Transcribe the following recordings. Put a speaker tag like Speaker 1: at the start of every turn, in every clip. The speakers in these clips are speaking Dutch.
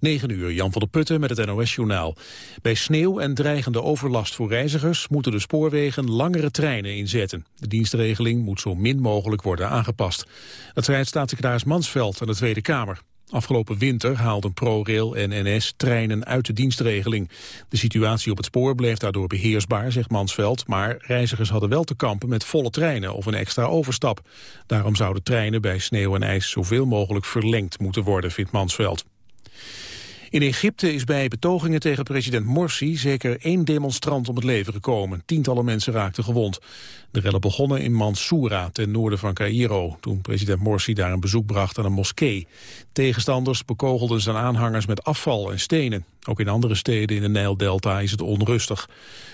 Speaker 1: 9 uur, Jan van der Putten met het NOS-journaal. Bij sneeuw en dreigende overlast voor reizigers moeten de spoorwegen langere treinen inzetten. De dienstregeling moet zo min mogelijk worden aangepast. Dat zei staatssecretaris Mansveld aan de Tweede Kamer. Afgelopen winter haalden ProRail en NS treinen uit de dienstregeling. De situatie op het spoor bleef daardoor beheersbaar, zegt Mansveld... maar reizigers hadden wel te kampen met volle treinen of een extra overstap. Daarom zouden treinen bij sneeuw en ijs zoveel mogelijk verlengd moeten worden, vindt Mansveld. In Egypte is bij betogingen tegen president Morsi zeker één demonstrant om het leven gekomen. Tientallen mensen raakten gewond. De rellen begonnen in Mansoura, ten noorden van Cairo, toen president Morsi daar een bezoek bracht aan een moskee. Tegenstanders bekogelden zijn aanhangers met afval en stenen. Ook in andere steden in de Nijldelta is het onrustig.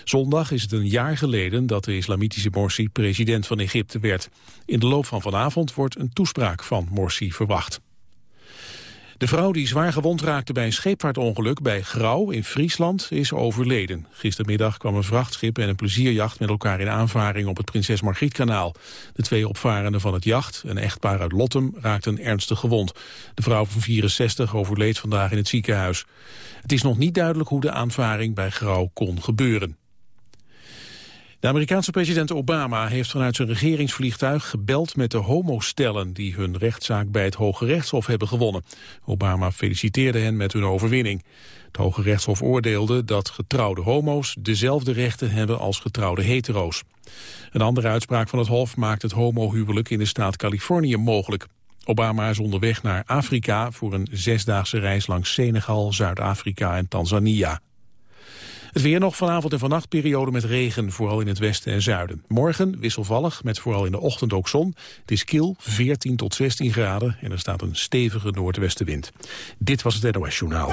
Speaker 1: Zondag is het een jaar geleden dat de islamitische Morsi president van Egypte werd. In de loop van vanavond wordt een toespraak van Morsi verwacht. De vrouw die zwaar gewond raakte bij een scheepvaartongeluk bij Grauw in Friesland is overleden. Gistermiddag kwam een vrachtschip en een plezierjacht met elkaar in aanvaring op het Prinses Margrietkanaal. De twee opvarenden van het jacht, een echtpaar uit Lottem, raakten ernstig gewond. De vrouw van 64 overleed vandaag in het ziekenhuis. Het is nog niet duidelijk hoe de aanvaring bij Grauw kon gebeuren. De Amerikaanse president Obama heeft vanuit zijn regeringsvliegtuig gebeld met de homostellen die hun rechtszaak bij het Hoge Rechtshof hebben gewonnen. Obama feliciteerde hen met hun overwinning. Het Hoge Rechtshof oordeelde dat getrouwde homo's dezelfde rechten hebben als getrouwde hetero's. Een andere uitspraak van het Hof maakt het homohuwelijk in de staat Californië mogelijk. Obama is onderweg naar Afrika voor een zesdaagse reis langs Senegal, Zuid-Afrika en Tanzania. Het weer nog vanavond en vannacht periode met regen, vooral in het westen en zuiden. Morgen wisselvallig, met vooral in de ochtend ook zon. Het is kil, 14 tot 16 graden en er staat een stevige noordwestenwind. Dit was het NOS Journaal.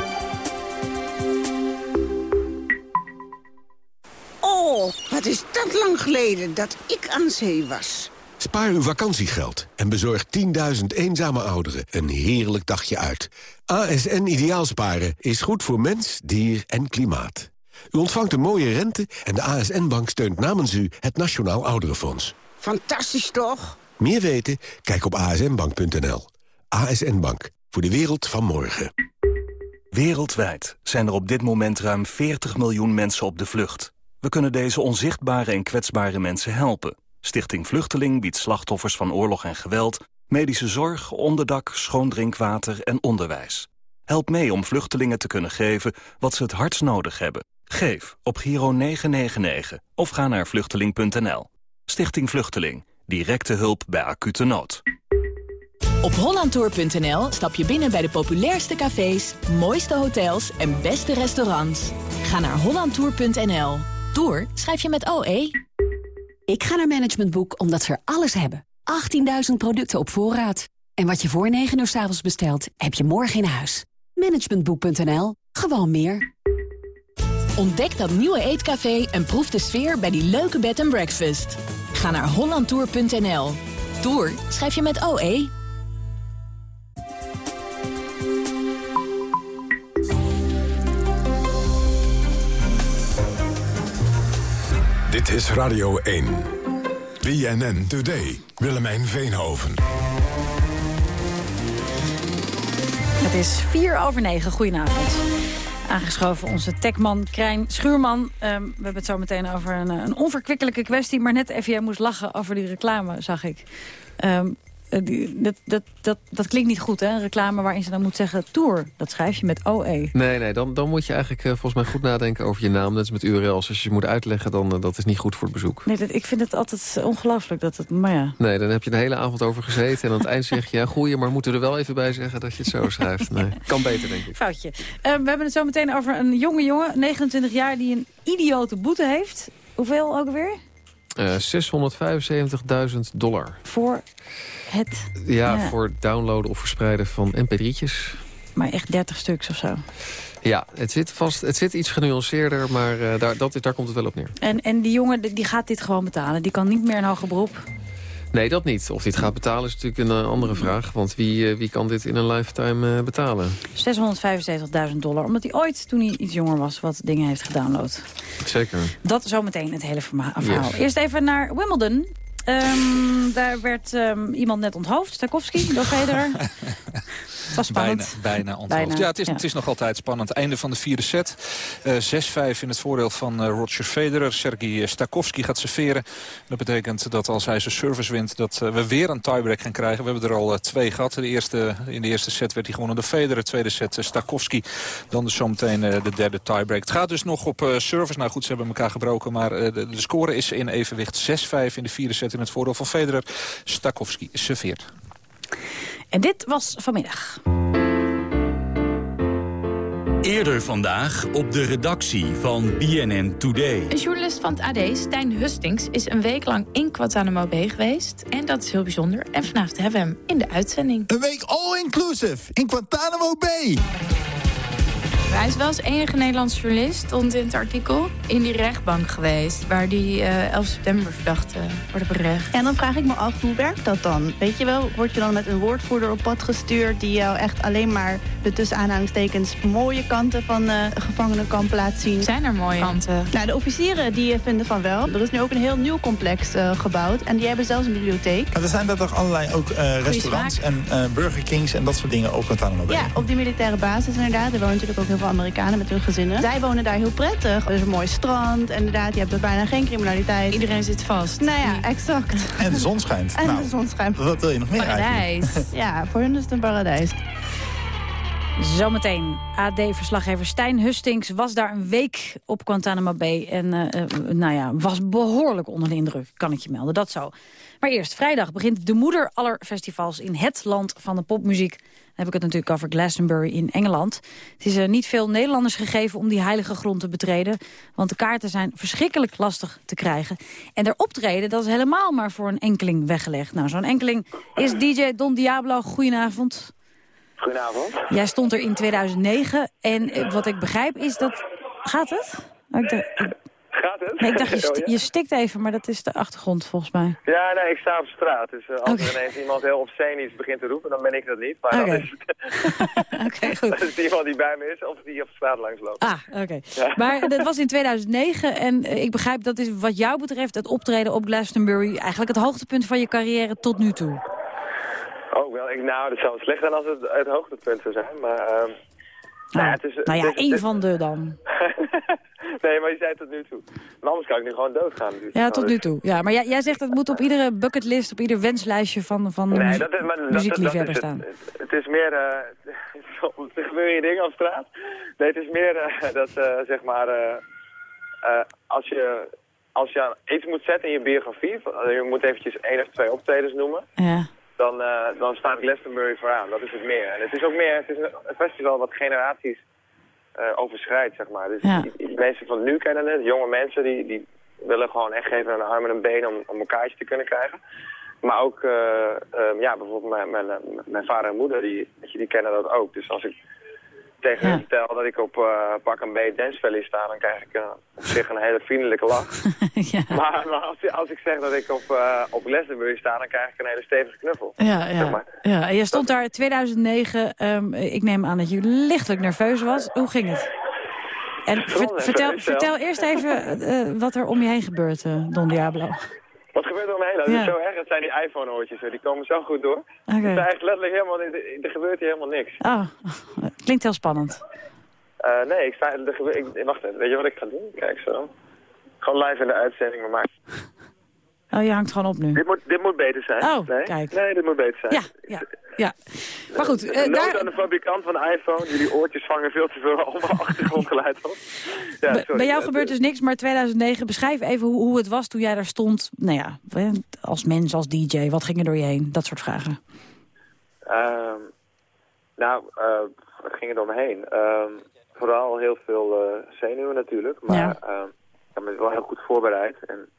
Speaker 2: Oh, wat is dat lang geleden dat ik aan zee was.
Speaker 3: Spaar uw vakantiegeld en bezorg 10.000 eenzame ouderen een heerlijk dagje uit. ASN Ideaalsparen is goed voor mens, dier en klimaat. U ontvangt een mooie rente en de ASN-bank steunt namens u het Nationaal Ouderenfonds.
Speaker 2: Fantastisch toch?
Speaker 3: Meer weten? Kijk op asnbank.nl. ASN Bank, voor de wereld van morgen.
Speaker 4: Wereldwijd zijn er op dit moment ruim 40 miljoen mensen op de vlucht. We kunnen deze onzichtbare en kwetsbare mensen helpen. Stichting Vluchteling biedt slachtoffers van oorlog en geweld... medische zorg, onderdak, schoon drinkwater en onderwijs. Help mee om vluchtelingen te kunnen geven wat ze het hardst nodig hebben. Geef op Giro 999 of ga naar vluchteling.nl. Stichting Vluchteling. Directe hulp bij acute nood.
Speaker 5: Op hollandtour.nl stap je binnen bij de populairste cafés, mooiste hotels en beste restaurants. Ga naar hollandtour.nl. Tour schrijf je met OE.
Speaker 6: Ik ga naar Management Boek omdat ze er alles hebben. 18.000 producten op voorraad. En wat je voor 9 uur s avonds bestelt, heb je morgen in huis. Managementboek.nl. Gewoon meer.
Speaker 5: Ontdek dat nieuwe eetcafé en proef de sfeer bij die leuke bed and breakfast. Ga naar hollandtour.nl. Tour schrijf je met OE.
Speaker 7: Dit is Radio 1. BNN Today. Willemijn Veenhoven.
Speaker 8: Het is vier over negen. Goedenavond. Aangeschoven onze techman Krijn Schuurman. Um, we hebben het zo meteen over een, een onverkwikkelijke kwestie... maar net even jij moest lachen over die reclame, zag ik. Uh, dat, dat, dat, dat klinkt niet goed, hè? Een reclame waarin ze dan moet zeggen Tour. Dat schrijf je met OE.
Speaker 9: Nee, nee dan, dan moet je eigenlijk uh, volgens mij goed nadenken over je naam. Net als met URL's. Als je moet uitleggen, dan uh, dat is niet goed voor het bezoek.
Speaker 8: Nee, dat, ik vind het altijd ongelooflijk dat het... Maar ja.
Speaker 9: Nee, dan heb je een hele avond over gezeten. En aan het eind zeg je, ja, goeie, maar moeten we er wel even bij zeggen dat je het zo schrijft. Nee, kan beter, denk ik.
Speaker 8: Foutje. we hebben het zo meteen over een jonge jongen, 29 jaar, die een idiote boete heeft. Hoeveel ook alweer?
Speaker 9: Uh, 675.000 dollar.
Speaker 8: Voor het...
Speaker 9: Ja, ja, voor downloaden of verspreiden van mp3'tjes.
Speaker 8: Maar echt 30 stuks of zo?
Speaker 9: Ja, het zit, vast, het zit iets genuanceerder, maar uh, daar, dat, daar komt het wel op neer.
Speaker 8: En, en die jongen die gaat dit gewoon betalen? Die kan niet meer een hoger beroep?
Speaker 9: Nee, dat niet. Of dit gaat betalen is natuurlijk een uh, andere vraag. Want wie, uh, wie kan dit in een lifetime uh, betalen?
Speaker 8: 675.000 dollar. Omdat hij ooit, toen hij iets jonger was, wat dingen heeft gedownload.
Speaker 9: Zeker.
Speaker 8: Dat zometeen het hele verhaal. Yes. Eerst even naar Wimbledon. Um, daar werd um, iemand net onthoofd, Stakowski, door Federer. was
Speaker 10: bijna,
Speaker 8: spannend.
Speaker 10: bijna onthoofd.
Speaker 8: Bijna,
Speaker 10: Ja, het is,
Speaker 8: ja.
Speaker 10: het is nog altijd spannend. Einde van de vierde set. Eh 6-5 in het voordeel van eh, Roger Federer. Sergei Stakowski gaat serveren. Dat betekent dat als hij zijn service wint... dat eh, we weer een tiebreak gaan krijgen. We hebben er al twee gehad. De eerste, in de eerste set werd hij gewonnen door Federer. De tweede set Stakowski. Dan dus zometeen eh, de derde tiebreak. Het gaat dus nog op eh, service. Nou goed, ze hebben elkaar gebroken. Maar eh, de, de score is in evenwicht 6-5 in de vierde set in het voordeel van Federer. Stakowski serveert.
Speaker 8: En dit was vanmiddag.
Speaker 11: Eerder vandaag op de redactie van BNN Today.
Speaker 12: Een journalist van het AD, Stijn Hustings, is een week lang in Guantanamo Bay geweest. En dat is heel bijzonder. En vanavond hebben we hem in de uitzending.
Speaker 13: Een week all-inclusive in Guantanamo Bay.
Speaker 12: Hij is wel als enige Nederlands journalist, stond in het artikel, in die rechtbank geweest. Waar die eh 11 september verdachten worden berecht.
Speaker 14: En dan vraag ik me af, hoe werkt dat dan? Weet je wel, word je dan met een woordvoerder op pad gestuurd... die jou echt alleen maar de tussen aanhalingstekens mooie kanten van de gevangenenkamp laat zien?
Speaker 12: Zijn er mooie kanten?
Speaker 14: Nou, de officieren die eh, vinden van wel. Er is nu ook een heel nieuw complex eh, gebouwd. En die hebben zelfs een bibliotheek.
Speaker 13: Maar er zijn daar toch allerlei ook eh, restaurants en eh, Burger Kings en dat soort dingen op Guantanamo Bay.
Speaker 14: Ja, op die militaire basis inderdaad. Er wonen natuurlijk ook heel veel Amerikanen met hun gezinnen. Zij wonen daar heel prettig. Er is een mooi strand, inderdaad. Je hebt er bijna geen criminaliteit.
Speaker 12: Iedereen zit vast.
Speaker 14: Nou ja, exact.
Speaker 13: En de zon schijnt.
Speaker 14: En
Speaker 13: nou,
Speaker 14: de zon schijnt.
Speaker 13: Wat wil je nog meer eigenlijk?
Speaker 14: ja, voor hun is het een paradijs.
Speaker 8: Zometeen. AD-verslaggever Stijn Hustings was daar een week op Guantanamo Bay. En eh, eh, nou ja, was behoorlijk onder de indruk, kan ik je melden. Dat zo. Maar eerst, vrijdag begint de moeder aller festivals in het land van de popmuziek. Heb ik het natuurlijk over Glastonbury in Engeland. Het is er niet veel Nederlanders gegeven om die heilige grond te betreden. Want de kaarten zijn verschrikkelijk lastig te krijgen. En er optreden, dat is helemaal maar voor een enkeling weggelegd. Nou, zo'n enkeling is DJ Don Diablo. Goedenavond.
Speaker 15: Goedenavond.
Speaker 8: Jij stond er in 2009 en eh, wat ik begrijp is dat... Gaat het? Oh, ik-
Speaker 15: Gaat het?
Speaker 8: nee, ik dacht, je, st-
Speaker 15: Oh, ja?
Speaker 8: je stikt even, maar dat is de achtergrond volgens mij.
Speaker 15: Ja, nee, ik sta op straat. Dus eh, als er ineens iemand heel obscene iets begint te roepen, dan ben ik dat niet. Maar dan
Speaker 8: Oké.
Speaker 15: is het dat is iemand die bij me is of die op straat langs loopt.
Speaker 8: Ah, oké.
Speaker 15: Ja.
Speaker 8: Maar dat was in 2009 en eh, ik begrijp dat is wat jou betreft het optreden op Glastonbury... eigenlijk het hoogtepunt van je carrière tot nu toe.
Speaker 15: Oh, wel, ik, nou, dat zou wel slecht zijn als het het hoogtepunt zou zijn. Maar, ehm nou, ja, het is,
Speaker 8: Nou ja,
Speaker 15: het is-
Speaker 8: één
Speaker 15: het-
Speaker 8: van de dan.
Speaker 15: nee, maar je zei tot nu toe. Maar anders kan ik nu gewoon doodgaan. Dus,
Speaker 8: Ja, tot nu toe. Ja, maar jij, jij zegt het moet op iedere bucketlist, op ieder wenslijstje van, van
Speaker 15: Nee, dat is, maar dat, dat, dat
Speaker 8: muziekliefhebber staan.
Speaker 15: Het, het is meer... eh er gebeuren hier dingen op straat. Nee, het is meer eh, dat, eh, zeg maar... eh, als, je, als je iets moet zetten in je biografie... je moet eventjes één of twee optredens noemen...
Speaker 8: Ja.
Speaker 15: Dan, eh, dan staat Glastonbury vooraan. Dat is het meer. En het is ook meer... Het is een festival wat generaties eh, overschrijdt, zeg maar. Dus
Speaker 8: Ja.
Speaker 15: die- die mensen van nu kennen het. Jonge mensen die, die willen gewoon echt geven een arm en een been om, om een kaartje te kunnen krijgen. Maar ook, eh, eh, ja, bijvoorbeeld mijn, mijn, mijn vader en moeder, die, die kennen dat ook. Dus als ik tegen hen vertel dat ik op eh, pak een B Dance Valley sta, dan krijg ik eh, op zich een hele vriendelijke lach. Maar, maar als, als ik zeg dat ik op, eh op sta, dan krijg ik een hele stevige knuffel.
Speaker 8: Ja,
Speaker 15: Zeg
Speaker 8: ja.
Speaker 15: maar.
Speaker 8: ja. En je stond daar in 2009. ehm, ik neem aan dat je lichtelijk nerveus was. Hoe ging het? En ver- vertel, vertel
Speaker 15: ja.
Speaker 8: eerst even wat er om je heen gebeurt, Don Diablo.
Speaker 15: Wat gebeurt er omheen? Dat is zo erg. Het zijn die iPhone-oortjes, die komen zo goed door.
Speaker 8: Oké.
Speaker 15: Het is eigenlijk letterlijk helemaal, er, gebeurt hier helemaal niks.
Speaker 8: Ah, klinkt heel spannend.
Speaker 15: Eh, nee, ik sta, er ik, wacht even, weet je wat ik ga doen? Kijk zo. Gewoon live in de uitzending, maar...
Speaker 8: Oh, je hangt gewoon op nu.
Speaker 15: Dit moet, dit moet beter zijn.
Speaker 8: Oh,
Speaker 15: nee?
Speaker 8: kijk.
Speaker 15: Nee, dit moet beter zijn.
Speaker 8: Ja, ja, ja. Maar goed,
Speaker 15: Uh,
Speaker 8: eh, daar,
Speaker 15: aan de fabrikant van de iPhone. Jullie oortjes vangen veel te veel allemaal achtergrondgeluid op. Ja,
Speaker 8: bij-
Speaker 15: sorry.
Speaker 8: bij jou
Speaker 15: Eh,
Speaker 8: gebeurt dus niks, maar 2009. Beschrijf even hoe, hoe het was toen jij daar stond. Nou ja, als mens, als DJ. Wat ging er door je heen? Dat soort vragen.
Speaker 15: Ehm, nou, eh, wat ging er door me heen? Ehm, vooral heel veel eh, zenuwen natuurlijk. Maar
Speaker 8: Ja.
Speaker 15: ehm, ik heb me wel heel goed voorbereid. En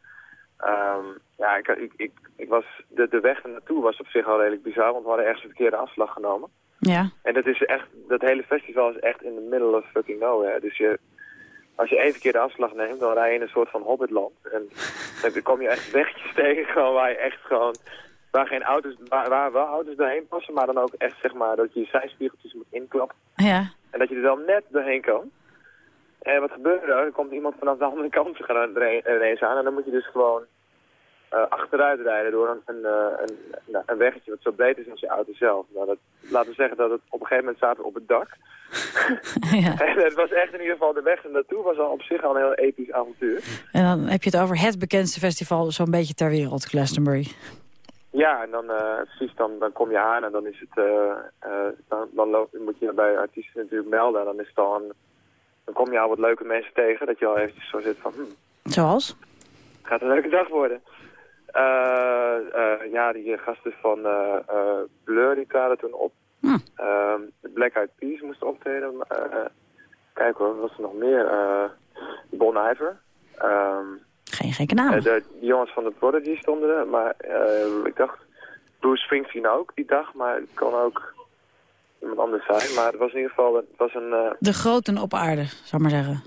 Speaker 15: ehm, ja, ik, ik, ik, ik was, de, de weg er naartoe was op zich al redelijk bizar. Want we hadden ergens een verkeerde afslag genomen.
Speaker 8: Ja.
Speaker 15: En dat is echt, dat hele festival is echt in the middle of fucking nowhere. Dus je, als je één verkeerde afslag neemt, dan rij je in een soort van hobbitland. En dan kom je echt wegjes tegen, gewoon waar je echt gewoon, waar geen auto's, waar, waar wel auto's doorheen passen, maar dan ook echt zeg maar dat je je zijspiegeltjes moet inklappen.
Speaker 8: Ja.
Speaker 15: En dat je er dan net doorheen kan. En wat gebeurt er? Er komt iemand vanaf de andere kant er ineens aan en dan moet je dus gewoon eh, achteruit rijden door een, een, eh, een, nou, een weggetje wat zo breed is als je auto zelf. Nou, dat, laten we zeggen dat het op een gegeven moment zaten we op het dak.
Speaker 8: ja.
Speaker 15: en het was echt in ieder geval de weg en naartoe was al op zich al een heel episch avontuur.
Speaker 8: En dan heb je het over het bekendste festival zo'n beetje ter wereld, Glastonbury.
Speaker 15: Ja, en dan, eh, precies, dan, dan kom je aan en dan is het, dan, dan loop, moet je bij artiesten natuurlijk melden. En dan is het al een, dan kom je al wat leuke mensen tegen, dat je al eventjes zo zit van, hm,
Speaker 8: Zoals?
Speaker 15: gaat een leuke dag worden. Eh, eh, ja, die gasten van eh, Blur, die traden toen op.
Speaker 8: Hm.
Speaker 15: Ehm, Black Eyed Peas moesten optreden. kijk hoor, wat was er nog meer? Bon Iver. Ehm,
Speaker 8: Geen gekke naam.
Speaker 15: de, jongens van de Prodigy stonden er, maar ik dacht Bruce Springsteen ook die dag, maar het kan ook iemand anders zijn. Maar het was in ieder geval het was een...
Speaker 8: De groten op aarde, zou ik maar zeggen.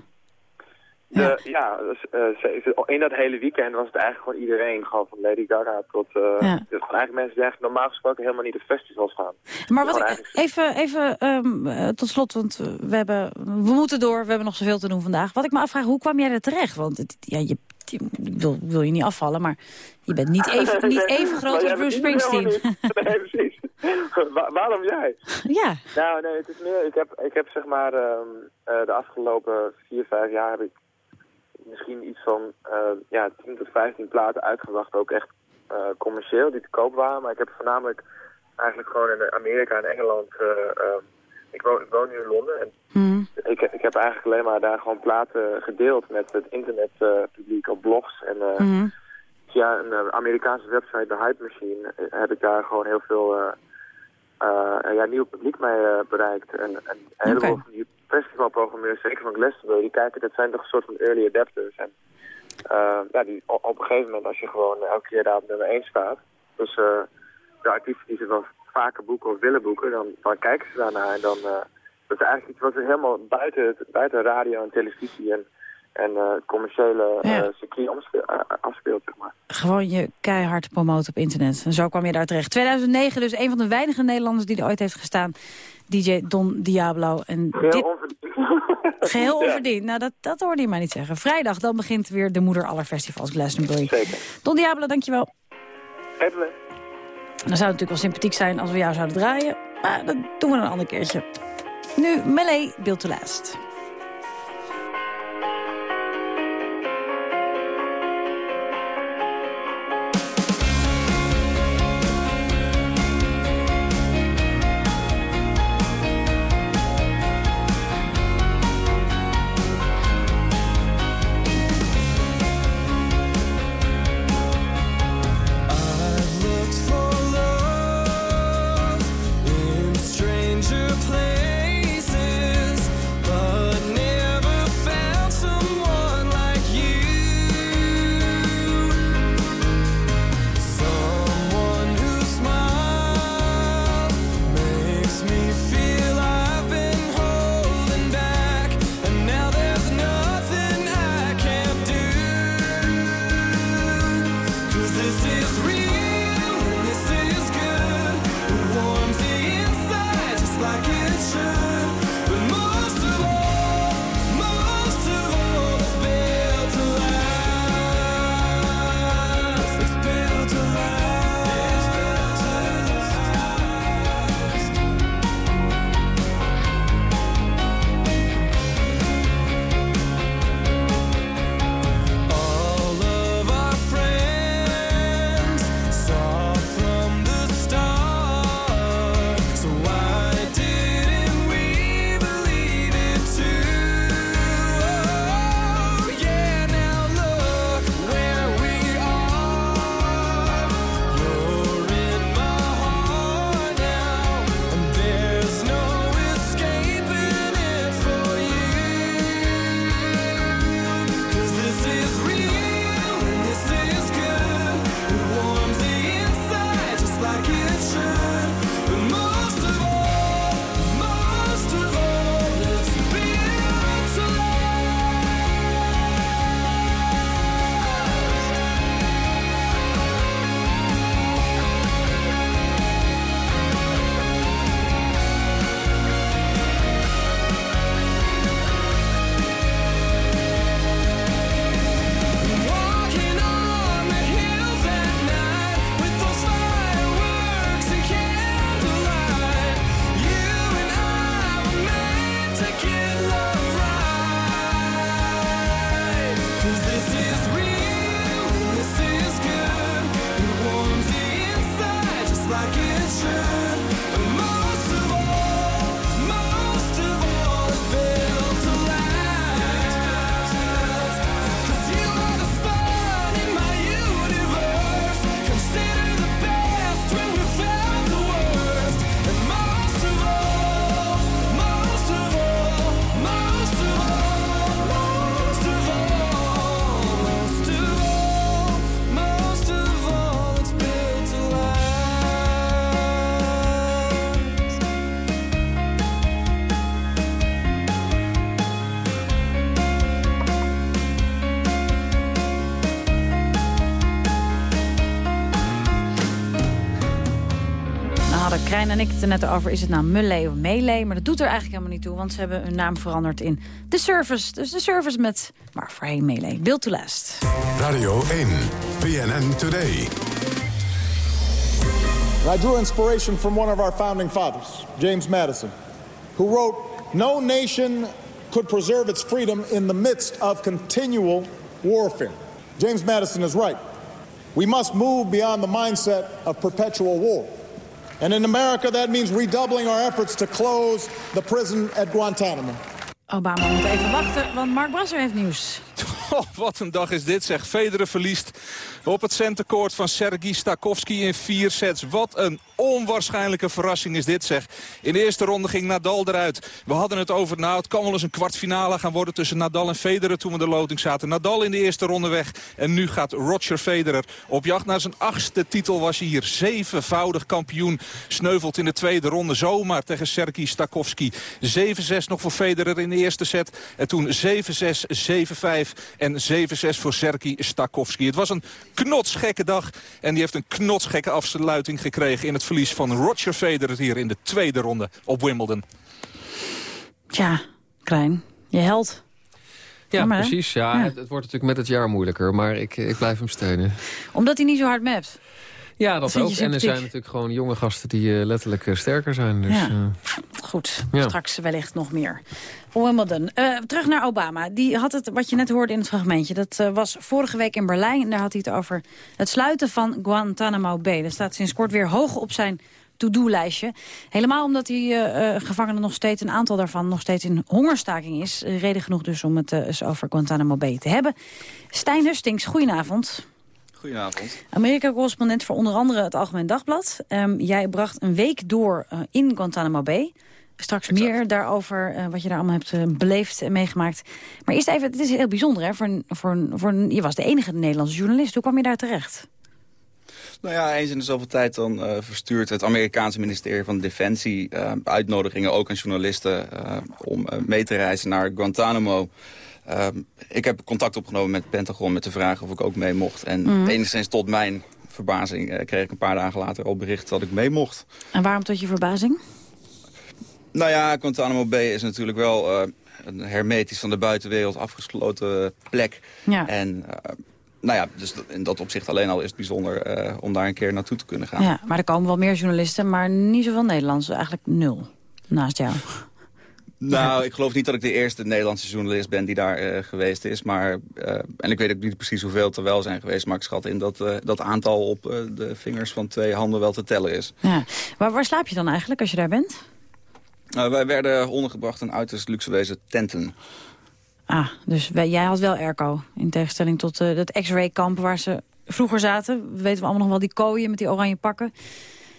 Speaker 15: De, ja, dus, eh, ze- in dat hele weekend was het eigenlijk gewoon iedereen, gewoon van Lady Gaga tot... eh
Speaker 8: Ja.
Speaker 15: dus gewoon eigenlijk mensen die eigenlijk normaal gesproken helemaal niet op festivals gaan.
Speaker 8: Maar wat even, even ehm, eh, tot slot, want we, hebben, we moeten door. We hebben nog zoveel te doen vandaag. Wat ik me afvraag, hoe kwam jij er terecht? Want het, ja, je, ik wil, wil je niet afvallen, maar je bent niet even, niet even groot als Bruce Springsteen.
Speaker 15: Nee, precies. Wa- waarom jij?
Speaker 8: Ja.
Speaker 15: Nou, nee, het is meer... Ik heb, ik heb zeg maar ehm, eh, de afgelopen vier, vijf jaar heb ik misschien iets van eh, ja, 10 tot 15 platen uitgebracht. Ook echt eh, commercieel, die te koop waren. Maar ik heb voornamelijk eigenlijk gewoon in Amerika en Engeland... ik, woon, ik woon nu in Londen en ik, ik heb eigenlijk alleen maar daar gewoon platen gedeeld met het internetpubliek op blogs. En via een eh, Amerikaanse website, de Hype Machine, eh, heb ik daar gewoon heel veel eh, ja, nieuw publiek mee bereikt. En, en een heleboel van die festivalprogrammeurs, zeker van Glastonbury, die kijken, dat zijn toch een soort van early adapters. En ja, die, op, op een gegeven moment, als je gewoon elke keer daar op nummer 1 staat, dus de artiesten die ze wel vaker boeken of willen boeken, dan, dan kijken ze daarnaar en dan... eh, dat is eigenlijk iets wat er helemaal buiten, het- buiten radio en televisie en, en eh, commerciële eh,
Speaker 8: Ja.
Speaker 15: circuit afspeelt, maar.
Speaker 8: Gewoon je keihard promoten op internet. En zo kwam je daar terecht. 2009 dus een van de weinige Nederlanders die er ooit heeft gestaan. DJ Don Diablo. En
Speaker 15: Heel
Speaker 8: dit
Speaker 15: onverdiend.
Speaker 8: geheel
Speaker 15: Ja.
Speaker 8: onverdiend. Nou, dat, dat hoorde je mij niet zeggen. Vrijdag, dan begint weer de moeder aller festivals, Glastonbury.
Speaker 15: Zeker.
Speaker 8: Don Diablo, dankjewel.
Speaker 15: Geen.
Speaker 8: Dan zou het natuurlijk wel sympathiek zijn als we jou zouden draaien. Maar dat doen we een ander keertje. Nu Melee, Build to Last.
Speaker 16: Take
Speaker 8: it. En ik het er net over, is het nou Mullee of Melee? Maar dat doet er eigenlijk helemaal niet toe, want ze hebben hun naam veranderd in The Service. Dus The Service met, maar voorheen Melee. Build to Last.
Speaker 7: Radio 1, PNN Today.
Speaker 17: I drew inspiration from one of our founding fathers, James Madison, who wrote, No nation could preserve its freedom in the midst of continual warfare. James Madison is right. We must move beyond the mindset of perpetual war. And in America, that means redoubling our efforts to close the prison at Guantanamo.
Speaker 8: Obama moet even wachten, want Mark Brasser heeft nieuws.
Speaker 10: Oh, wat een dag is dit zeg. Federer verliest op het centercourt van Sergei Stakowski in vier sets. Wat een onwaarschijnlijke verrassing is dit zeg. In de eerste ronde ging Nadal eruit. We hadden het over, nou het kan wel eens een kwartfinale gaan worden tussen Nadal en Federer toen we de loting zaten. Nadal in de eerste ronde weg. En nu gaat Roger Federer op jacht naar zijn achtste titel was hij hier. Zevenvoudig kampioen. Sneuvelt in de tweede ronde zomaar tegen Sergei Stakowski. 7-6 nog voor Federer in de eerste set. En toen 7-6, 7-5 en 7-6 voor Sergei Stakowski. Het was een knotsgekke dag. En die heeft een knotsgekke afsluiting gekregen... in het verlies van Roger Federer hier in de tweede ronde op Wimbledon.
Speaker 8: Tja, Klein, je held.
Speaker 9: Ja, precies. Ja,
Speaker 8: Ja.
Speaker 9: Het, het wordt natuurlijk met het jaar moeilijker, maar ik, ik blijf hem steunen.
Speaker 8: Omdat hij niet zo hard mapt.
Speaker 9: Ja, dat, ook. En er zijn natuurlijk gewoon jonge gasten die eh, letterlijk eh, sterker zijn. Dus,
Speaker 8: Ja.
Speaker 9: eh,
Speaker 8: Goed,
Speaker 9: Ja.
Speaker 8: straks wellicht nog meer. Wimbledon. Terug naar Obama. Die had het, wat je net hoorde in het fragmentje... dat was vorige week in Berlijn. En daar had hij het over het sluiten van Guantanamo Bay. Dat staat sinds kort weer hoog op zijn to-do-lijstje. Helemaal omdat die gevangenen nog steeds... een aantal daarvan nog steeds in hongerstaking is. Reden genoeg dus om het eens over Guantanamo Bay te hebben. Stijn Hustings, goedenavond.
Speaker 18: Goedenavond.
Speaker 8: Amerika-correspondent voor onder andere het Algemeen Dagblad. Ehm, jij bracht een week door eh, in Guantanamo Bay. Straks meer daarover, eh, wat je daar allemaal hebt eh, beleefd en meegemaakt. Maar eerst even, het is heel bijzonder, hè? Voor, voor, voor, je was de enige Nederlandse journalist. Hoe kwam je daar terecht?
Speaker 18: Nou ja, eens in de zoveel tijd dan verstuurt het Amerikaanse ministerie van Defensie uitnodigingen ook aan journalisten om mee te reizen naar Guantanamo. Eh, ik heb contact opgenomen met het Pentagon met de vraag of ik ook mee mocht. En
Speaker 8: Mhm.
Speaker 18: enigszins tot mijn verbazing eh, kreeg ik een paar dagen later al bericht dat ik mee mocht.
Speaker 8: En waarom tot je verbazing?
Speaker 18: Nou ja, Guantanamo Bay is natuurlijk wel eh, een hermetisch van de buitenwereld afgesloten plek.
Speaker 8: Ja.
Speaker 18: En eh, nou ja, dus in dat opzicht alleen al is het bijzonder om daar een keer naartoe te kunnen gaan.
Speaker 8: Ja, maar er komen wel meer journalisten, maar niet zoveel Nederlandse. Eigenlijk nul, naast jou.
Speaker 18: Nou, ik geloof niet dat ik de eerste Nederlandse journalist ben die daar eh, geweest is. Maar, eh, en ik weet ook niet precies hoeveel er wel zijn geweest. Maar ik schat in dat eh, dat aantal op de vingers van twee handen wel te tellen is.
Speaker 8: Ja. Waar, waar slaap je dan eigenlijk als je daar bent?
Speaker 18: Wij werden ondergebracht in uiterst luxueuze tenten.
Speaker 8: Ah, dus wij- jij had wel airco. In tegenstelling tot dat X-ray kamp waar ze vroeger zaten. Weten we allemaal nog wel die kooien met die oranje pakken.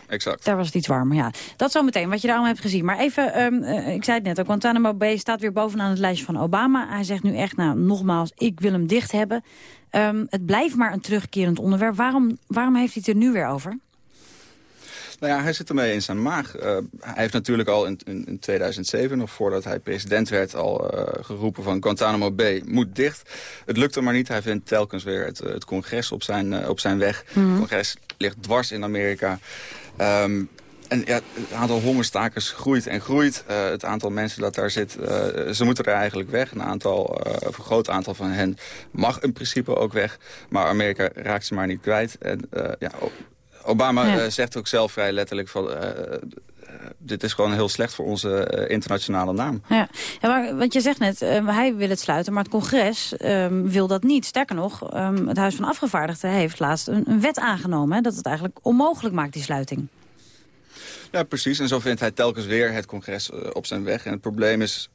Speaker 18: Exact.
Speaker 8: Daar was het iets warmer, ja. Dat zometeen, wat je daar allemaal hebt gezien. Maar even, ehm, eh, ik zei het net, ook, Guantanamo Bay staat weer bovenaan het lijstje van Obama. Hij zegt nu echt, nou, nogmaals, ik wil hem dicht hebben. Ehm, het blijft maar een terugkerend onderwerp. Waarom, waarom heeft hij het er nu weer over?
Speaker 18: Nou ja, hij zit ermee in zijn maag. Eh, hij heeft natuurlijk al in, in, in 2007, nog voordat hij president werd... al eh, geroepen van Guantanamo Bay moet dicht. Het lukte maar niet. Hij vindt telkens weer het, het congres op zijn, eh, op zijn weg.
Speaker 8: Mhm.
Speaker 18: Het congres ligt dwars in Amerika. Ehm, en ja, het aantal hongerstakers groeit en groeit. Het aantal mensen dat daar zit, ze moeten er eigenlijk weg. Een, aantal, een groot aantal van hen mag in principe ook weg. Maar Amerika raakt ze maar niet kwijt. En, ja, Obama
Speaker 8: Ja.
Speaker 18: eh, zegt ook zelf vrij letterlijk van... eh, dit is gewoon heel slecht voor onze internationale naam.
Speaker 8: Ja, ja maar, want je zegt net, hij wil het sluiten, maar het congres ehm, wil dat niet. Sterker nog, ehm, het Huis van Afgevaardigden heeft laatst een, een wet aangenomen... Hè, dat het eigenlijk onmogelijk maakt, die sluiting.
Speaker 18: Ja, precies. En zo vindt hij telkens weer het congres op zijn weg. En het probleem is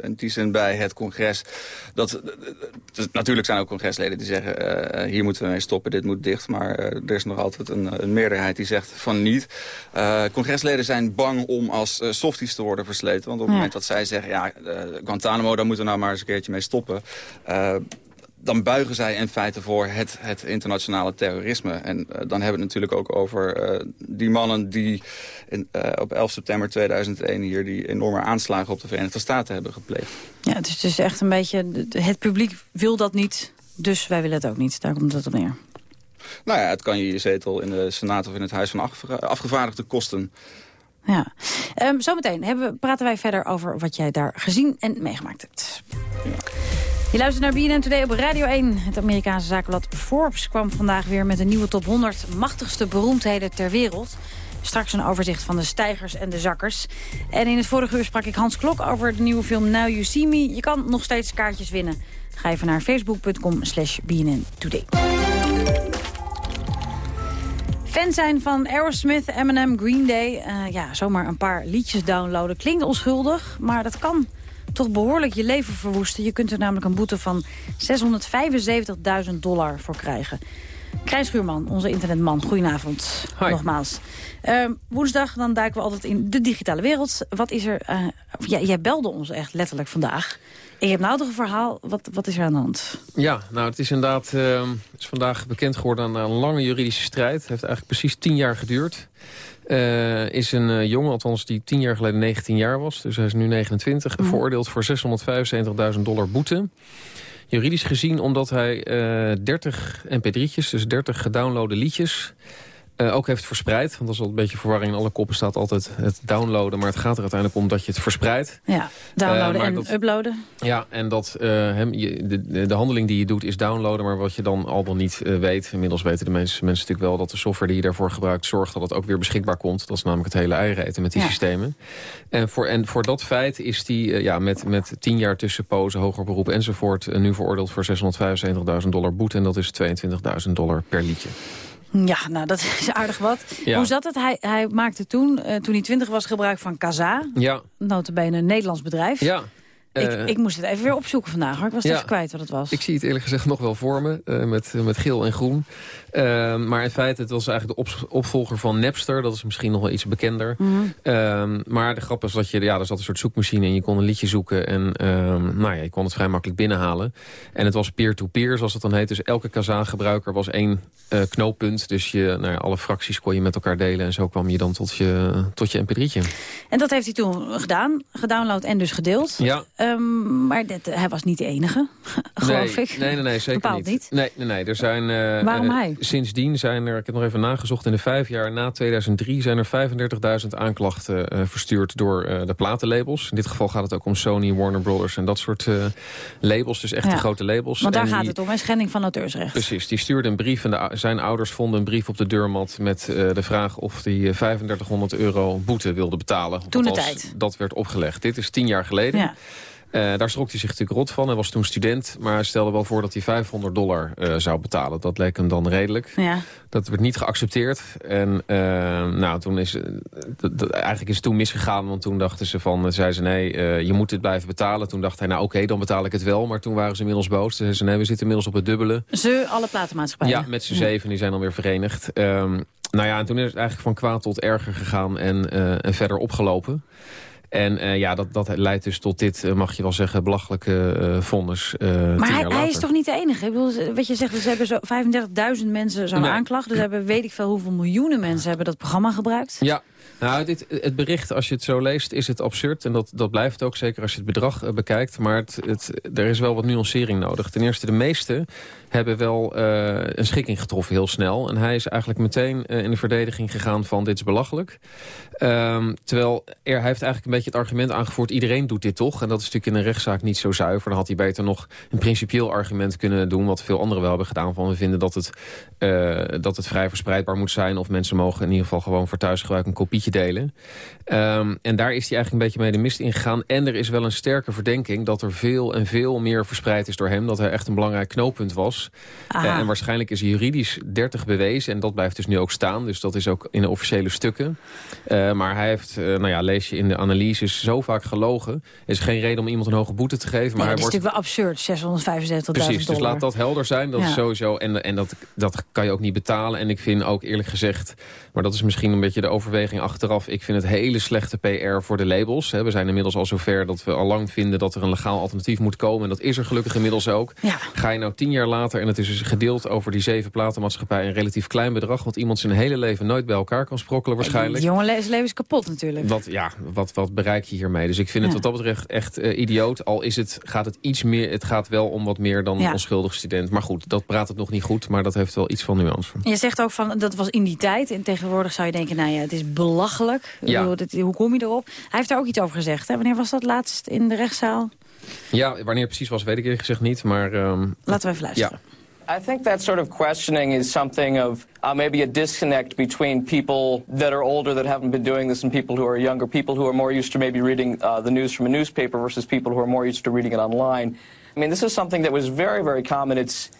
Speaker 18: in die zin bij het congres. Dat, natuurlijk zijn ook congresleden die zeggen... Uh, hier moeten we mee stoppen, dit moet dicht. Maar er is nog altijd een, een, meerderheid die zegt van niet. congresleden zijn bang om als softies te worden versleten. Want op het moment dat zij zeggen... ja, Guantanamo, daar moeten we nou maar eens een keertje mee stoppen dan buigen zij in feite voor het, het internationale terrorisme. En uh, dan hebben we het natuurlijk ook over uh, die mannen die in, uh, op 11 september 2001 hier die enorme aanslagen op de Verenigde Staten hebben gepleegd.
Speaker 8: Ja, het is dus echt een beetje, het publiek wil dat niet, dus wij willen het ook niet. Daar komt het op neer.
Speaker 18: Nou ja, het kan je je zetel in de Senaat of in het Huis van Afgevaardigden kosten.
Speaker 8: Ja. Um, zometeen hebben, praten wij verder over wat jij daar gezien en meegemaakt hebt. Ja. Je luistert naar BNN Today op Radio 1. Het Amerikaanse zakenblad Forbes kwam vandaag weer met een nieuwe top 100 machtigste beroemdheden ter wereld. Straks een overzicht van de stijgers en de zakkers. En in het vorige uur sprak ik Hans Klok over de nieuwe film Now You See Me. Je kan nog steeds kaartjes winnen. Ga even naar facebook.com slash BNN Today. Fan zijn van Aerosmith, Eminem, Green Day. Uh, ja, zomaar een paar liedjes downloaden. Klinkt onschuldig, maar dat kan toch behoorlijk je leven verwoesten. Je kunt er namelijk een boete van 675.000 dollar voor krijgen. Krijn Schuurman, onze internetman, goedenavond. Hoi. Nogmaals. Uh, woensdag dan duiken we altijd in de digitale wereld. Wat is er... Uh, jij belde ons echt letterlijk vandaag. Je hebt nou toch een verhaal. Wat, wat is er aan de hand?
Speaker 9: Ja, nou het is inderdaad uh, is vandaag bekend geworden aan een lange juridische strijd. Het heeft eigenlijk precies tien jaar geduurd. Uh, is een uh, jongen, althans die tien jaar geleden 19 jaar was. Dus hij is nu 29. Mm. Veroordeeld voor 675.000 dollar boete. Juridisch gezien omdat hij uh, 30 mp3'tjes, dus 30 gedownloade liedjes... Uh, ook heeft verspreid. Want dat is al een beetje verwarring. In alle koppen staat altijd het downloaden. Maar het gaat er uiteindelijk om dat je het verspreidt.
Speaker 8: Ja, downloaden uh, en dat, uploaden.
Speaker 9: Ja, en dat uh, hem, je, de, de, handeling die je doet is downloaden. Maar wat je dan al dan niet weet. Inmiddels weten de mensen, mensen natuurlijk wel dat de software die je daarvoor gebruikt... zorgt dat het ook weer beschikbaar komt. Dat is namelijk het hele eieren met die ja. systemen. En voor, en voor dat feit is die ja, met, met tien jaar tussenpozen, hoger beroep enzovoort... nu veroordeeld voor 675.000 dollar boete. En dat is 22.000 dollar per liedje.
Speaker 8: Ja, nou, dat is aardig wat. Ja. Hoe zat het? Hij, hij maakte toen, uh, toen hij twintig was, gebruik van Kaza. Ja. Notabene een Nederlands bedrijf. Ja. Ik, uh, ik, moest het even weer opzoeken vandaag, hoor. Ik was ja, even kwijt wat het was.
Speaker 9: Ik zie het eerlijk gezegd nog wel voor me, uh, met, met geel en groen. Uh, maar in feite, het was eigenlijk de op, opvolger van Napster. Dat is misschien nog wel iets bekender. Mm -hmm. maar de grap is dat je, ja, er zat een soort zoekmachine en je kon een liedje zoeken. En ehm, nou ja, je kon het vrij makkelijk binnenhalen. En het was peer-to-peer, -peer, zoals het dan heet. Dus elke Kazaa-gebruiker was één uh, knooppunt. Dus je, nou ja, alle fracties kon je met elkaar delen. En zo kwam je dan tot je, tot je mp3'tje.
Speaker 8: En dat heeft hij toen gedaan. Gedownload en dus gedeeld. Ja. Um, maar dit, hij was niet de enige, geloof
Speaker 9: nee,
Speaker 8: ik.
Speaker 9: Nee, nee, nee zeker
Speaker 8: Bepaald
Speaker 9: niet. Nee, nee, nee. Er zijn, uh,
Speaker 8: Waarom hij?
Speaker 9: Sindsdien zijn er, ik heb nog even nagezocht... in de vijf jaar na 2003 zijn er 35.000 aanklachten uh, verstuurd door de platenlabels. In dit geval gaat het ook om Sony, Warner Brothers en dat soort labels. Dus echt ja. de grote labels.
Speaker 8: Want daar
Speaker 9: en
Speaker 8: gaat
Speaker 9: die,
Speaker 8: het om, een schending van auteursrecht.
Speaker 9: Precies, die stuurde een brief en de, zijn ouders vonden een brief op de deurmat... met de vraag of hij 3500 euro boete wilde betalen.
Speaker 8: Toen de tijd.
Speaker 9: Dat werd opgelegd. Dit is tien jaar geleden. Ja. Uh, daar schrok hij zich natuurlijk rot van. Hij was toen student, maar hij stelde wel voor dat hij 500 dollar uh, zou betalen. Dat leek hem dan redelijk.
Speaker 8: Ja.
Speaker 9: Dat werd niet geaccepteerd. En uh, nou, toen is, eigenlijk is het toen misgegaan, want toen dachten ze van, zei ze nee, je moet dit blijven betalen. Toen dacht hij, nou oké, okay, dan betaal ik het wel. Maar toen waren ze inmiddels boos. Toen zeiden ze, nee, we zitten inmiddels op het dubbele.
Speaker 8: Ze, alle platenmaatschappijen?
Speaker 9: Ja, met z'n zeven, die zijn dan weer verenigd. Um, nou ja, en toen is het eigenlijk van kwaad tot erger gegaan en, en verder opgelopen. En uh, ja, dat, dat leidt dus tot dit, uh, mag je wel zeggen, belachelijke uh, vonnis.
Speaker 8: maar hij, hij, is toch niet de enige? Ik bedoel, wat je zegt, ze hebben zo 35.000 mensen zo'n nee. aanklacht. Dus hebben weet ik veel hoeveel miljoenen mensen hebben dat programma gebruikt.
Speaker 9: Ja, nou, dit, het bericht, als je het zo leest, is het absurd. En dat, dat blijft ook, zeker als je het bedrag uh, bekijkt. Maar het, er is wel wat nuancering nodig. Ten eerste, de meeste hebben wel uh, een schikking getroffen heel snel. En hij is eigenlijk meteen uh, in de verdediging gegaan van dit is belachelijk. Um, terwijl er, hij heeft eigenlijk een beetje het argument aangevoerd... iedereen doet dit toch? En dat is natuurlijk in een rechtszaak niet zo zuiver. Dan had hij beter nog een principieel argument kunnen doen... wat veel anderen wel hebben gedaan. Van we vinden dat het, dat het vrij verspreidbaar moet zijn... of mensen mogen in ieder geval gewoon voor thuisgebruik een kopietje liedje delen. Ehm, en daar is hij eigenlijk een beetje mee de mist ingegaan. En er is wel een sterke verdenking dat er veel en veel meer verspreid is door hem. Dat hij echt een belangrijk knooppunt was. Uh, en waarschijnlijk is hij juridisch 30 bewezen. En dat blijft dus nu ook staan. Dus dat is ook in de officiële stukken. Uh, maar hij heeft, uh, nou ja, lees je in de analyses, zo vaak gelogen. Er is geen reden om iemand een hoge boete te geven. Maar
Speaker 8: nee, dat is
Speaker 9: wordt...
Speaker 8: natuurlijk wel absurd, 675.000
Speaker 9: Precies, dus laat dat helder zijn. Dat
Speaker 8: Ja.
Speaker 9: is sowieso, en, en dat, dat kan je ook niet betalen. En ik vind ook eerlijk gezegd, maar dat is misschien een beetje de overweging achteraf. Ik vind het hele slechte PR voor de labels. We zijn inmiddels al zover dat we al lang vinden dat er een legaal alternatief moet komen. En dat is er gelukkig inmiddels ook. Ga je nou tien jaar later, en het is dus gedeeld over die zeven platenmaatschappijen... een relatief klein bedrag, wat iemand zijn hele leven nooit bij elkaar kan sprokkelen waarschijnlijk.
Speaker 8: Die jongen leven is kapot natuurlijk.
Speaker 9: Wat, ja, wat, wat bereik je hiermee? Dus ik vind het
Speaker 8: Ja.
Speaker 9: wat dat betreft echt eh, idioot. Al is het, gaat het iets meer, het gaat wel om wat meer dan
Speaker 8: Ja.
Speaker 9: een onschuldig student. Maar goed, dat praat het nog niet goed, maar dat heeft wel iets van nuance.
Speaker 8: Je zegt ook van, dat was in die tijd. En tegenwoordig zou je denken, nou ja, het is belachelijk.
Speaker 9: Ja.
Speaker 8: hoe kom je erop? Hij heeft daar ook iets over gezegd. Hè? Wanneer was dat laatst in de rechtszaal?
Speaker 9: Ja, wanneer precies was, weet ik eerlijk gezegd niet. Maar, ehm,
Speaker 8: Laten we even luisteren.
Speaker 9: Ja.
Speaker 19: I think that sort of questioning is something of uh, maybe a disconnect between people that are older that haven't been doing this and people who are younger, people who are more used to maybe reading uh, the news from a newspaper versus people who are more used to reading it online. I mean, this is something that was very, very common. It's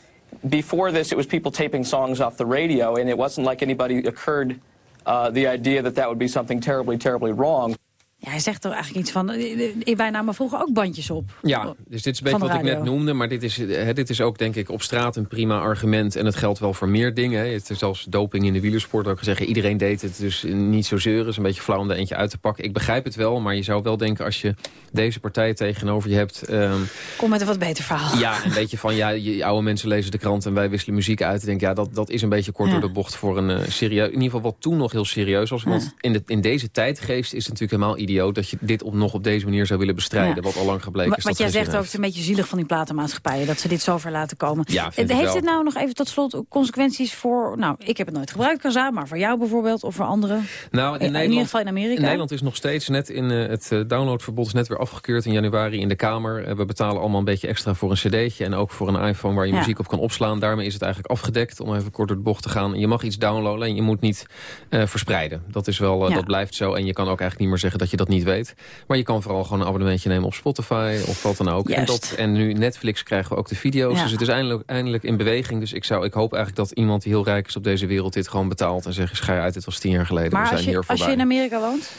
Speaker 19: before this, it was people taping songs off the radio, and it wasn't like anybody occurred Uh, the idea that that would be something terribly, terribly wrong.
Speaker 8: Ja, hij zegt er eigenlijk iets van, eh, eh, wij namen vroeger ook bandjes op.
Speaker 9: Ja, dus dit is een beetje wat ik net noemde. Maar dit is, hè, dit is ook denk ik op straat een prima argument. En het geldt wel voor meer dingen. hè. Het is zelfs doping in de wielersport ook gezegd. Iedereen deed het, dus niet zo zeuren. Het is een beetje flauw om er eentje uit te pakken. Ik begrijp het wel, maar je zou wel denken... als je deze partij tegenover je hebt... ehm,
Speaker 8: Kom met een wat beter verhaal.
Speaker 9: ja, een beetje van, ja, je oude mensen lezen de krant en wij wisselen muziek uit. Ik denk, ja, dat, dat is een beetje kort
Speaker 8: Ja.
Speaker 9: door de bocht voor een eh, serieus... In ieder geval wat toen nog heel serieus was. Want in, de, in deze tijdgeest is het natuurlijk helemaal idioot... dat je dit op, nog op deze manier zou willen bestrijden.
Speaker 8: Ja.
Speaker 9: Wat al lang gebleken is
Speaker 8: Wat jij zegt ook, het is een beetje zielig van die platenmaatschappijen... dat ze dit zover laten komen.
Speaker 9: Ja,
Speaker 8: Heeft dit nou nog even tot slot consequenties voor... Nou, ik heb het nooit gebruikt, Kaza, maar voor jou bijvoorbeeld of voor anderen?
Speaker 9: Nou, in,
Speaker 8: in
Speaker 9: Nederland,
Speaker 8: ieder geval in Amerika.
Speaker 9: Nederland is nog steeds net in eh, het eh, downloadverbod is net weer afgekeurd in januari in de Kamer. Eh, we betalen allemaal een beetje extra voor een cd'tje en ook voor een iPhone waar je
Speaker 8: Ja.
Speaker 9: muziek op kan opslaan. Daarmee is het eigenlijk afgedekt om even kort door de bocht te gaan. Je mag iets downloaden en je moet niet verspreiden. Dat is wel, dat blijft zo en je kan ook eigenlijk niet meer zeggen dat je dat niet weet. Maar je kan vooral gewoon een abonnementje nemen op Spotify of wat dan ook. En, dat, en nu Netflix krijgen we ook de video's.
Speaker 8: Ja.
Speaker 9: Dus het is eindelijk, eindelijk in beweging. Dus ik, zou, ik hoop eigenlijk dat iemand die heel rijk is op deze wereld dit gewoon betaalt en zegt, je uit, dit was tien jaar geleden. we
Speaker 8: Maar
Speaker 9: zijn
Speaker 8: als
Speaker 9: hier
Speaker 8: je, als
Speaker 9: voorbij.
Speaker 8: je in Amerika woont?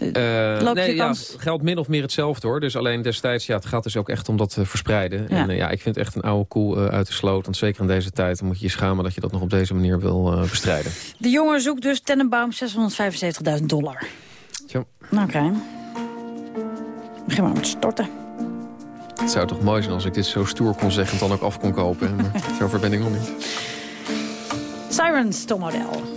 Speaker 9: Eh,
Speaker 8: je
Speaker 9: nee, ja, geldt min of meer hetzelfde hoor. Dus alleen destijds, ja, het gaat dus ook echt om dat te verspreiden.
Speaker 8: Ja.
Speaker 9: En eh, ja, ik vind het echt een oude koe eh, uit de sloot. Want zeker in deze tijd moet je je schamen dat je dat nog op deze manier wil eh, bestrijden.
Speaker 8: De jongen zoekt dus Tenenbaum 675.000 dollar. Nou, Oké. Begin maar met storten.
Speaker 9: Het zou toch mooi zijn als ik dit zo stoer kon zeggen en dan ook af kon kopen. Maar zover ben ik nog niet.
Speaker 8: Sirens, Tom Odell.